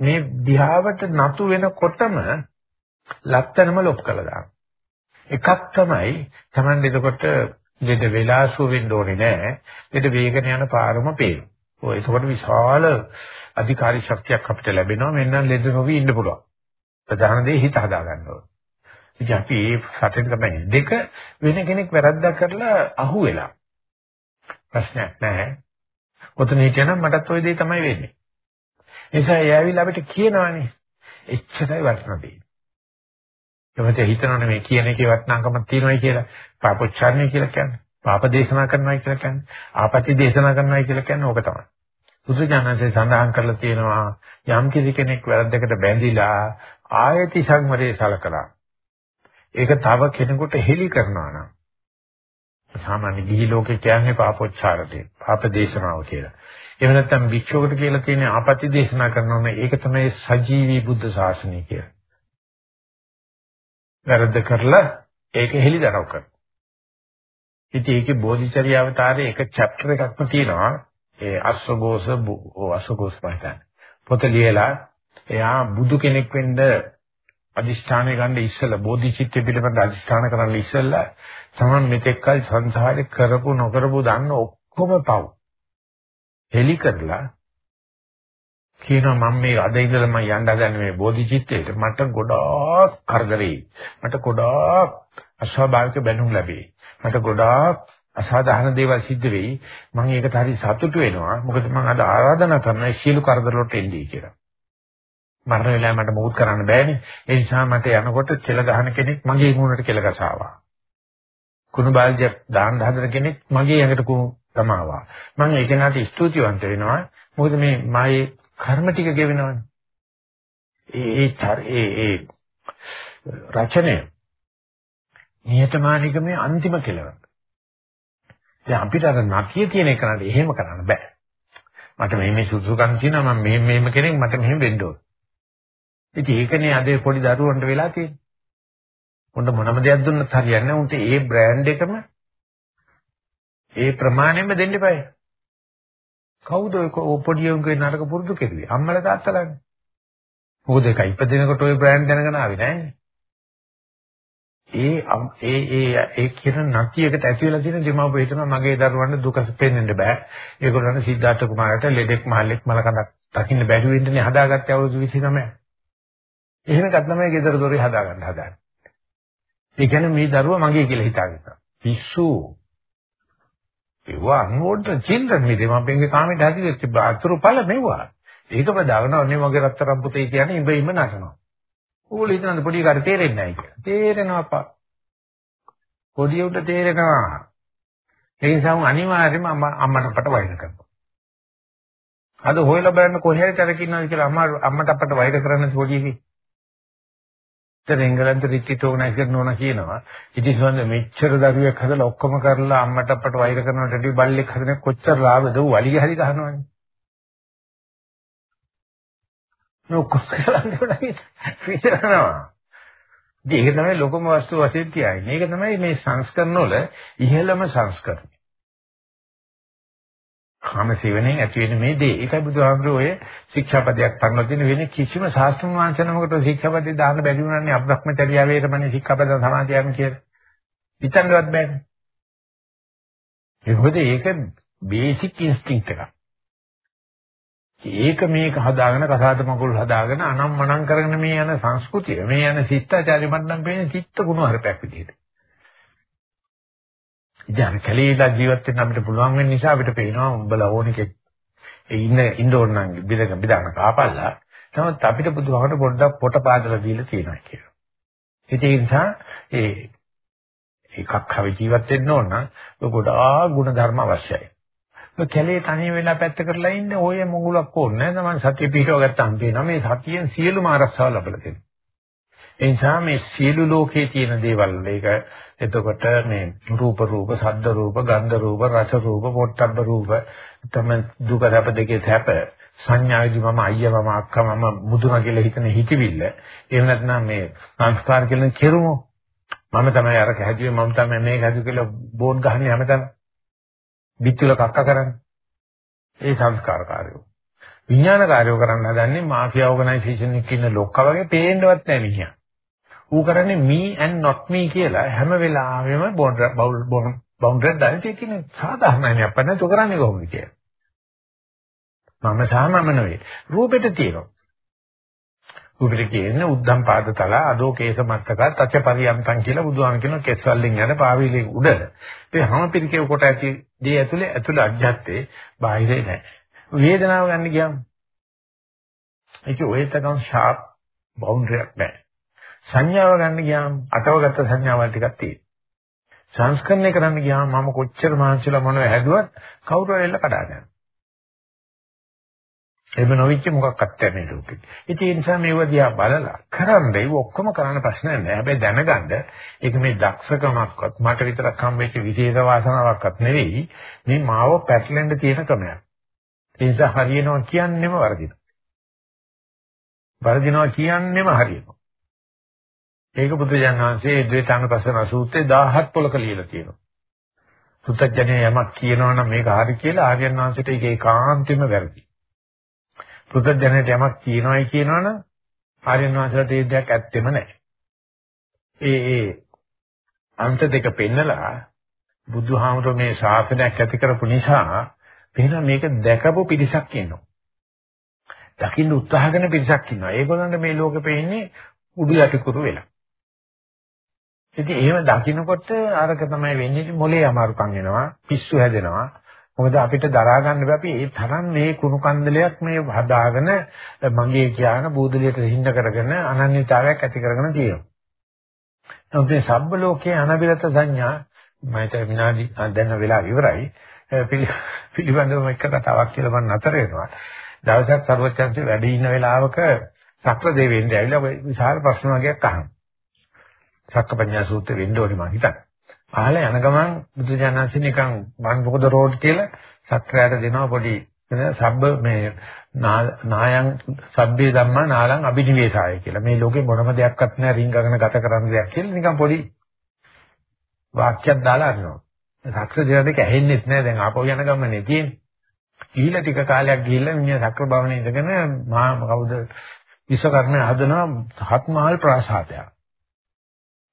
මේ දිහාවට නතු වෙනකොටම ලක්තනම ලොප් කළා දානවා. එකක් තමයි Taman එතකොට දෙද වෙලාසුව වෙන්න ඕනේ නෑ. දෙද වේගන යන පාරම පේනවා. ඔය එතකොට විශාල අධිකාරී ශක්තියක් අපිට ලැබෙනවා. මෙන්න ලෙඩ නොවි ඉන්න පුළුවන්. ප්‍රධාන දේ හිත හදා ගන්න ඕනේ. ඉතින් අපි ඒ සැටෙන් තමයි දෙක වෙන කෙනෙක් වැරද්දක් කරලා අහුවෙලා. ප්‍රශ්නයක් නැහැ. ඔතන හිටියනම් මටත් ওই දේ තමයි වෙන්නේ. නිසා ඒ ඇවිල්ලා අපිට කියනවානේ එච්චරයි වටින දේ. එමෙතන හිතනවනේ මේ කියන එකේ වටිනාකමක් තියෙනවායි කියලා. පාපොච්චාරණය කියලා කියන්නේ. පාප දේශනා කරනවායි කියලා කියන්නේ. ආපති දේශනා කරනවායි කියලා කියන්නේ ඕක තමයි. බුදුජානකසේ සඳහන් කරලා තියෙනවා යම් කිසි කෙනෙක් වැරද්දකට බැඳිලා ආයති සංවරේ සලකලා ඒක තව කෙනෙකුට හෙලි කරනවා නම් සාමාන්‍ය ගිහි ලෝකේ කියන්නේ පාපොච්චාරණය, පාප දේශනාව කියලා. එහෙම නැත්නම් භික්ෂුවකට කියලා තියෙන ආපති දේශනා කරනවා නම් ඒක තමයි සජීවී බුද්ධ ශාසනය කියලා. වැරද්ද කරලා ඒක හෙලිදරව් කරනවා. ඉතින් ඒකේ බෝධිචර්යාවතාරයේ එක චැප්ටර් එකක්ම තියෙනවා ඒ අස්සගෝස අස්සගෝස පාඨය. පොත ලියලා එයා බුදු කෙනෙක් වෙන්න අදිෂ්ඨානය ගන්න ඉස්සෙල්ලා බෝධිචිත්ත පිළිබඳ අදිෂ්ඨාන කරන්න ඉස්සෙල්ලා සමන් මෙතෙක්කල් සංසාරේ කරපු නොකරපු දන්න ඔක්කොම පව්. හෙලි කරලා කියනවා මම මේ අද ඉඳලා මම යන්න හදන්නේ මේ බෝධිචිත්තේට මට ගොඩාක් කරදරේ. මට ගොඩාක් අස්වාභාවික බැනුම් ලැබේ. මට ගොඩාක් අසාධාරණ දේවල් සිද්ධ වෙයි. මම ඒකට හරි සතුටු වෙනවා. මොකද මම අද ආරාධනා කරන සියලු කරදර වලට එන්නේ කියලා. මරණ වෙලාව මට මොකුත් කරන්න බෑනේ. ඒ නිසා මට යනකොට කෙල ගහන කෙනෙක් මගේ මූණට කෙල ගසාවා. කුණු බාල්දියක් දාන්න හදන කෙනෙක් මගේ ඇඟට කුණු තමාවා. මම ඒ කෙනාට ස්තුතිවන්ත වෙනවා. මොකද මේ මායේ කර්ම ටික ගෙවෙනවනේ. ඒ ඒ ඒ රචනය නියතමානිකමේ අන්තිම කෙලවර. දැන් අපිට අර නැතිය කියන එක නේද එහෙම කරන්න බෑ. මට මේ මේ සුසුකම් කියනවා මම මෙහෙම මෙහෙම කෙනෙක් මට මෙහෙම වෙන්න ඕන. ඉතින් ඒකනේ අද පොඩි දරුවන්ට වෙලා තියෙන්නේ. උන්ට මොනම දෙයක් දුන්නත් හරියන්නේ නැහැ. උන්ට ඒ බ්‍රෑන්ඩ් එකම ඒ ප්‍රමාණයෙන්ම දෙන්න eBay. කවුද ඔය පොඩි උන්ගේ නරක පුරුදු කෙරුවේ? අම්මලා තාත්තලානේ. මොකද ඒක ඉපදෙනකොට ওই බ්‍රෑන්ඩ් දැනගෙන ආවේ නෑනේ. ඒ ඒ ඒ ඒ කියන නැතියකට ඇති වෙලා තියෙන දෙමාපිය හිතනවා මගේ දරුවන්ට දුක පෙන්වෙන්න බෑ. ඒගොල්ලන්ට සිද්ධාර්ථ කුමාරට ලෙඩෙක් මහල්ලෙක් මලකඳක් දකින්න බැරි වෙන්නේ හදාගත්තේ අවුරුදු 29. එහෙම එකක් තමයි ගෙදර දොරේ හදාගන්න හදාන්නේ. ඒ කියන්නේ මේ දරුවා මගේ කියලා හිතාගත්තා. පිස්සු ඒවා අන්වෝඩ් චිල්ඩ්‍රන් මේ දෙමාපියන්ගේ කාමයට හැදිච්ච අතුරු ඵල මෙවුවා. ඒක බදාගෙනව නේ මගේ රත්තරන් පුතේ කියන්නේ ඉබ ඉම නටනවා. ඌල හිතනද පොඩි කාට තේරෙන්නේ නැහැ කියලා. තේරෙනවා අප්පා. පොඩි උට තේරෙනවා. ඒ නිසා උන් අනිවාර්යයෙන්ම අම්මට අපට වෛර කරනවා. අද හොයලා බලන්න කොහේ හරි තරක ඉන්නවද කියලා අම්මා අම්මට අපට වෛර කරන්න පොඩි එකේ. දැන් එංගලන්ත රිට්‍රීට් ඕගනයිස් කරන ඕන කියනවා. ඉතින් සොඳ මෙච්චර දරුවෙක් හදලා ඔක්කොම කරලා අම්මට අපට වෛර කරනවට වැඩි බල්ලෙක් හදන කොච්චර ලාභද ඌ වලිග හරි ගහනවනේ. නෝ කොස්කලන්නේ විතරනවා. ඒක තමයි ලොකම වස්තු වශයෙන් තියන්නේ. මේක තමයි මේ සංස්කරණ වල ඉහළම සංස්කරණය. කාම සේවනයෙන් ඇති වෙන මේ දේ. ඒකයි බුදුහාමුදුරුවෝ ඔය ශික්ෂාපදයක් පනවලා තියෙන වෙන කිසිම ශාස්ත්‍රඥ වංශනමකට ශික්ෂාපදේ දාන්න බැරි වුණානේ අබ්‍රහ්මචර්ය වේරමණී ශික්ෂාපද සමාදියාම කියලා. හිතන්නවත් බෑනේ. ඒකද ඒක බේසික් ඉන්ස්ටින්ක්ට් එකක්. ඒක මේක හදාගෙන කසාද මගුල් හදාගෙන අනම් මනම් කරගෙන මේ යන සංස්කෘතිය මේ යන ශිෂ්ටාචාරය මට නම් පේන්නේ චිත්ත ගුණ හරපයක් විදිහට. ඉතින් කැලේලා ජීවත් වෙන්න අපිට පුළුවන් වෙන නිසා අපිට පේනවා උඹලා ඕනිකෙක් ඉන්න ඉන්න ඕන නම් බිදක බිදාන කාපල්ලා නමුත් අපිට බුදුහමට පොඩ්ඩක් පොට පාදලා දීලා තියෙනවා කියලා. ඒ නිසා ඒ එකක් හරි ජීවත් වෙන්න ඕන නම් ගොඩාක් ගුණ ධර්ම අවශ්‍යයි. කැලේ තනිය වෙලා පැත්ත කරලා ඉන්න ඔය මොගුලක් ඕනේ නැහැ. තමයි සතිය පිටව ගත්තාම පේනවා මේ සතියෙන් සියලුම ආරක්ෂාව ලැබලා තියෙනවා. ඒ නිසා මේ සියලු ලෝකයේ තියෙන දේවල් ඒක එතකොට මේ රූප රූප, ශබ්ද රූප, ගන්ධ රූප, රස රූප, පොට්ටබ්බ රූප තමයි දුක සැප දෙකේ සැප සංඥාවේදී මම අයියා මම අක්කා මම මුදුන කියලා හිතන හිතවිල්ල. එහෙම නැත්නම් මේ සංස්කාර කියලා කෙරුමෝ. මම තමයි අර හැදුවේ මම තමයි මේක හැදුවේ කියලා බෝඩ් ගහන්නේ හැමතැනම. පිටුල කක්ක කරන්නේ. ඒ සංස්කාරකාරයෝ. විඥානකාරයෝ කරන්න හදන්නේ මාෆියා ඕගනයිසේෂන් එකක ඉන්න ලොක්කා වගේ පේන්නවත් නැහැ මිනිහා. ඌ කරන්නේ me and not me කියලා හැම වෙලාවෙම බවුන්ඩරි දාලා තියෙන සාධාරණයි අපන්න તો කරන්නේ කොහොමද කියලා. මම සාමම නෙවෙයි. රූපෙට තියෙනවා. රූපෙට කියන්නේ උද්දම් පාද තල අදෝ කේස මත්තක තච්ච පරියම්තං කියලා බුදුහාම කියන කෙස්වලින් යන පාවිලෙන් උඩ. ඒ හැම පිළිකේ කොට ඇති දේ ඇතුලේ ඇතුළ අධ්‍යත්තේ බාහිරේ නැහැ. වේදනාව ගන්න ගියාම ඒක ඔය තරම් ෂාප් බවුන්ඩරියක් නැහැ. සංඥාව ගන්න ගියාම අටවගත්ත සංඥාවල් ටිකක් තියෙනවා. සංස්කරණය කරන්න ගියාම මම කොච්චර මානසිකව මොනව හැදුවත් කවුරු හරි එල්ල කඩාගෙන. එහෙම නොවිච්ච මොකක්වත් නැහැ මේ ලෝකෙ. ඉතින් ඒ නිසා මේව දිහා බලලා කරන්න ඒක ඔක්කොම කරන්න ප්‍රශ්න නැහැ. හැබැයි දැනගන්න ඒක මේ දක්ෂකමක්වත් මට විතරක් හම්බෙච්ච විශේෂ වාසනාවක්වත් නෙවෙයි. මේ මාව පැටලෙන්න තියෙන ක්‍රමයක්. ඒ නිසා හරියනවා කියන්නේම වරදිනවා. වරදිනවා කියන්නේම හරියනවා. ඒක බුදුජානක වහන්සේ ද්වේතාංගපසන සූත්‍රයේ 17 පොලක ලියලා තියෙනවා. සුත්තජනේ යමක් කියනවා නම් මේක හරි කියලා ආර්යයන් වහන්සේට ඒක ඒකාන්තෙම වැරදි. පුදුජනයට යමක් කියනවායි කියනවනම් ආර්යයන් වහන්සේලාට ඒ දෙයක් ඇත්තෙම නැහැ. ඒ ඒ අන්ත දෙක පෙන්නලා බුදුහාමුදුර මේ ශාසනයක් ඇති කරපු නිසා පේන මේක දැකපු පිරිසක් ඉන්නවා. දකින්න උත්සාහ කරන පිරිසක් ඉන්නවා. ඒගොල්ලන්ට මේ ලෝකෙ පේන්නේ උඩු යටිකුරු වෙලා. ඉතින් එහෙම දකින්නකොට අරක තමයි වෙන්නේ මොලේ අමාරුකම් එනවා, පිස්සු හැදෙනවා, මොකද අපිට දරා ගන්න බෑ අපි ඒ තරම් මේ කුණු කන්දලයක් මේ හදාගෙන මගේ කියන බූදලියට හිඳ කරගෙන අනන්‍යතාවයක් ඇති කරගෙන තියෙනවා. නමුත් මේ සබ්බ ලෝකයේ අනබිරත සංඥා මම හිතා විනාඩි දැන් වෙලා ඉවරයි. පිළිබඳව එක කතාවක් කියලා මම නතර වෙනවා. දවසක් සර්වචන්සේ වැඩ ඉන්න වෙලාවක සක්‍ර දෙවියන් ඇවිල්ලා විශාල ප්‍රශ්න වගේක් අහනවා. සක්කපඤ්ඤා සූත්‍රෙ වෙන්න ඕනේ මම හිතන්නේ. අහලා යන ගමන් බුදුජානනාංශ නිකන් මන් මොකද රෝඩ් කියලා සත්‍යයට දෙනවා පොඩි සබ්බ මේ නායන් සබ්බේ ධම්මා නාලං අභිනිවේෂාය කියලා. මේ ලෝකේ මොනම දෙයක්වත් නැහැ රින්ගගෙන ගත කරන්න දෙයක් කියලා නිකන් පොඩි වාක්‍යයක් දාලා අරිනවා. සක්‍ර දෙන දෙක ඇහෙන්නෙත් නැහැ දැන් ආපහු යන ගමනේ තියෙන්නේ. ගිහිලා ටික කාලයක් ගිහිල්ලා මිනිහා සක්‍ර භවනේ ඉඳගෙන මහා කවුද විශ්වකර්මය හදනවා හත් මහල් ප්‍රාසාදයක්.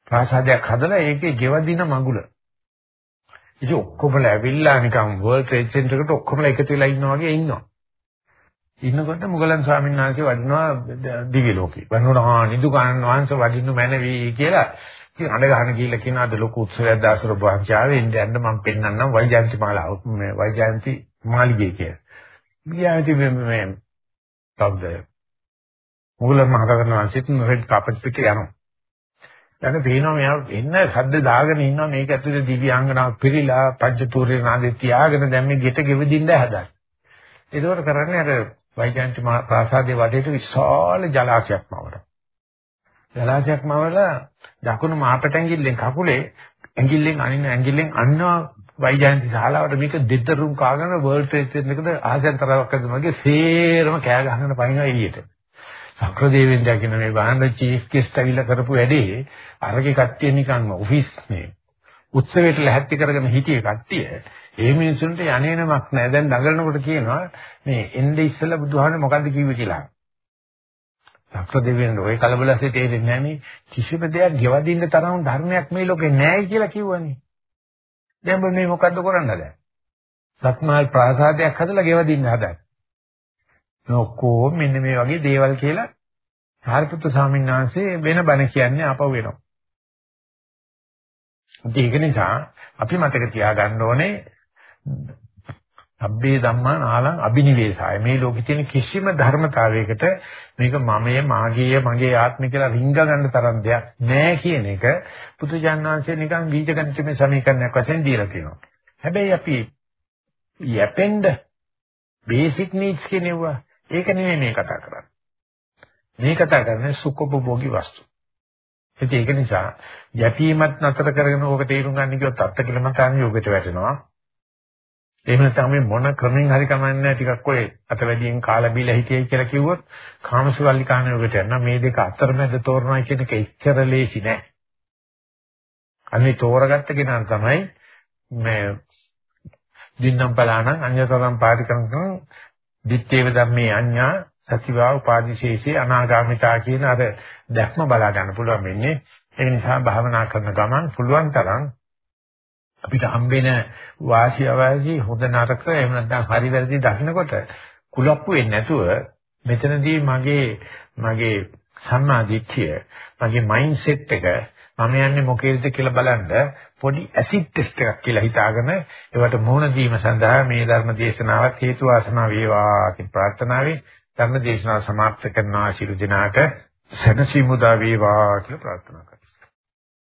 ප්‍රාසාදයක් හදලා ඒකේ ගෙවදින මඟුල. ඉතින් ඔක්කොම ඇවිල්ලා නිකන් World Trade Center එකට ඔක්කොම එකතු වෙලා ඉන්නා වගේ ඉන්නවා. ඉන්නකොට මුගලන් ස්වාමීන් වහන්සේ වඩිනවා දිව්‍ය ලෝකේ. වඩිනවා නිදුකානන් වහන්සේ වඩින්න මැනවි කියලා ඉතින් අඬ ගහන ගිහිල්ලා කියන අද ලොකු උත්සවයක් දාසර වහන්සේ ආවේ ඉන්න යන්න මම පෙන්නන්නම් වෛජයන්ති මාලාව මේ වෛජයන්ති මාලිගේ කියලා. ගියාටි මේ කවුද? මුගලන් මහරහතන් වහන්සේත් රෙඩ් කාපට් එකේ යනවා. දැන් පේනවා මෙයා එන්න සද්ද දාගෙන ඉන්නවා මේක ඇතුලේ දිව්‍යාංගනාව පිළිලා පංචතූර්ය නාදේ තියාගෙන දැන් මේ ගෙට ගෙවදින්න හදන්නේ. ඒකෝර කරන්නේ අර වෛජයන්ති ප්‍රාසාදයේ වටේට විශාල ජලාශයක් මවනවා. ජලාශයක් මවලා දකුණු මාපට ඇඟිල්ලෙන් කකුලේ ඇඟිල්ලෙන් අනින ඇඟිල්ලෙන් අන්නවා වෛජයන්ති ශාලාවට මේක දෙතරුම් කාගෙන වර්ල්ඩ් ට්‍රේඩ් සෙන්ටර් එකට ආසෙන්තරයක් අද වගේ සේරම කෑ ගහගෙන පයින්නවා එළියට. සක්‍රදේවෙන් දැකින මේ බාහන චීෆ් ගෙස්ට් ඇවිල්ලා කරපු වැඩේ අරගේ කට්ටිය නිකන් ඔෆිස් මේ උත්සවයට ලැහැත්ති කරගෙන හිටියේ කට්ටිය ඒ මිනිසුන්ට යන්නේනමක් නැහැ. දැන් දඟලනකොට කියනවා මේ එnde ඉස්සෙල්ලා බුදුහාමනේ මොකද්ද කිව්වේ කියලා. සක්‍ර දෙවියන් ඔය කලබලසේ තේරෙන්නේ නැහැ නේ. කිසිම දෙයක් ගෙවදින්න තරම් ධර්මයක් මේ ලෝකේ නැහැ කියලා කිව්වනේ. දැන් මේ මොකද්ද කරන්න දැන්? සත්මාල් ප්‍රාසාදයක් හදලා ගෙවදින්න හදන්නේ. ඔක්කොම මෙන්න මේ වගේ දේවල් කියලා සාරිපුත්‍ර ස්වාමීන් වහන්සේ වෙන බණ කියන්නේ ආපහු වෙනවා. ඒක නිසා අපි මතක තියාගන්න ඕනේ අබ්බේ ධම්මා නාලං අබිනිවේසාය මේ ලෝකෙ තියෙන කිසිම ධර්මතාවයකට මේක මමයේ මාගේය මගේ ආත්මය කියලා රිංග ගන්න තරම් දෙයක් නෑ කියන එක පුදුජානනාංශය නිකන් බීජගණිතමය සමීකරණයක් වශයෙන් දීලා තියෙනවා. හැබැයි අපි යැපෙන්න බේසික් නීඩ්ස් කියනවා ඒක නෙමෙයි මේ කතා කරන්නේ. මේ කතා කරන්නේ සුඛෝපභෝගී වස්තු. ඉතින් ඒක නිසා යැපීමත් නතර කරගෙන ඕක තේරුම් ගන්න කිව්වොත් අත්කලමතාන යෝගයට වැටෙනවා. එහෙම නැත්නම් මේ මොන ක්‍රමෙන් හරි කමන්නේ ටිකක් ඔය අතවැඩියෙන් කාලා බීලා හිටියයි කියලා කිව්වොත් කාමසුවල්ලි කාණ යෝගයට යනවා. මේ දෙක අතරමැද තෝරනවා කියන එක එච්චර ලේසි නෑ. අනේ තෝරගත්ත කෙනා තමයි මේ දින්නම් බලානම් අඤ්‍යතරම් පාරිකරණ දිත්තේව ධම්මේ අඤ්ඤා සතිවා උපාදිශේෂේ අනාගාමිතා කියන අර දැක්ම බලා ගන්න පුළුවන් වෙන්නේ. ඒ නිසා භාවනා කරන ගමන් පුළුවන් තරම් අපිට හම්බෙන වාසිය අවාසි හොඳ නරක එහෙම නැත්නම් හරි වැරදි දකින්නකොට කුලප්පු වෙන්නේ නැතුව මෙතනදී මගේ මගේ සම්මා දිට්ඨිය මගේ මයින්ඩ් සෙට් එක මම යන්නේ මොකේද කියලා බලන්න පොඩි ඇසිඩ් ටෙස්ට් එකක් කියලා හිතාගෙන ඒවට මුහුණ දීම සඳහා මේ ධර්ම දේශනාවත් හේතු වාසනා වේවා කියන ප්‍රාර්ථනාවෙන් ධර්ම දේශනාව સમાප්ත කරනවා ශිරු දිනාට සනසිමුදා වේවා කියලා ප්‍රාර්ථනා කරා